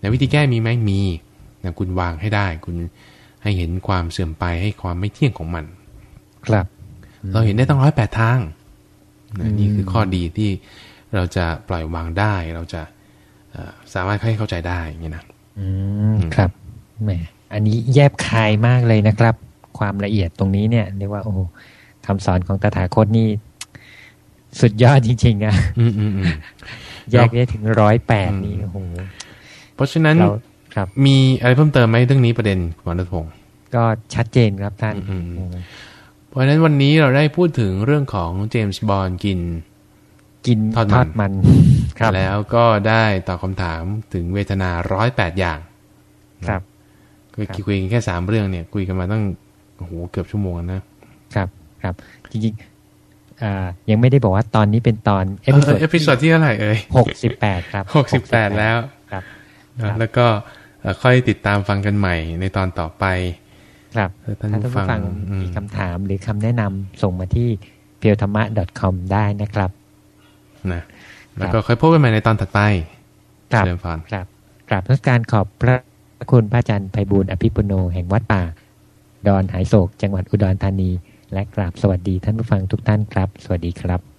ในวิธีแก้มีไหมมีนะคุณวางให้ได้ คุณให้เห็นความเสื่อมไปให้ความไม่เที่ยงของมัน ครับ เราเห็นได้ตั้งร้อยแปดทางนะนี่คือข้อดีที่เราจะปล่อยวางได้ เราจะสามารถให้เข้าใจได้อย่างนี้นะอืมครับแหมอันนี้แยบคายมากเลยนะครับ ความละเอียดตรงนี้เนี่ยเรียกว่าโอ้คำสอนของตถาคตนี่ สุดยอดจริง ๆ นะแยกได้ถึงร้อยแปดนี่โอ้โหเพราะฉะนั้นครับ มีอะไรเพิ่มเติมไหมเรื่องนี้ประเด็นหมอรัตพงศ์ก็ชัดเจนครับท่านเพราะฉะนั้นวันนี้เราได้พูดถึงเรื่องของเจมส์บอลกิน กินทอดมันครับ แล้วก็ได้ตอบคำถามถึงเวทนาร้อยแปดอย่าง ครับคุยกันแค่สามเรื่องเนี่ย คุยกันมาตั้งโอ้โหเกือบชั่วโมงนะครับ ครับ จริงๆ ยังไม่ได้บอกว่าตอนนี้เป็นตอน episode episode ที่เท่าไหร่เอ่ยหกสิบแปดครับหกสิบแปดแล้วครับแล้วก็ค่อยติดตามฟังกันใหม่ในตอนต่อไป ครับท่านผู้ฟังมีคำถามหรือคำแนะนำส่งมาที่เพียวธรรมะ .com ได้นะครับนะแล้วก็ค่อยพบกันใหม่ในตอนถัดไปครับครับกราบทักการขอบพระคุณพระอาจารย์ไพบูลอภิปุโนแห่งวัดป่า ดอนหายโศก จังหวัดอุดรธานี และกราบสวัสดีท่านผู้ฟังทุกท่านครับ สวัสดีครับ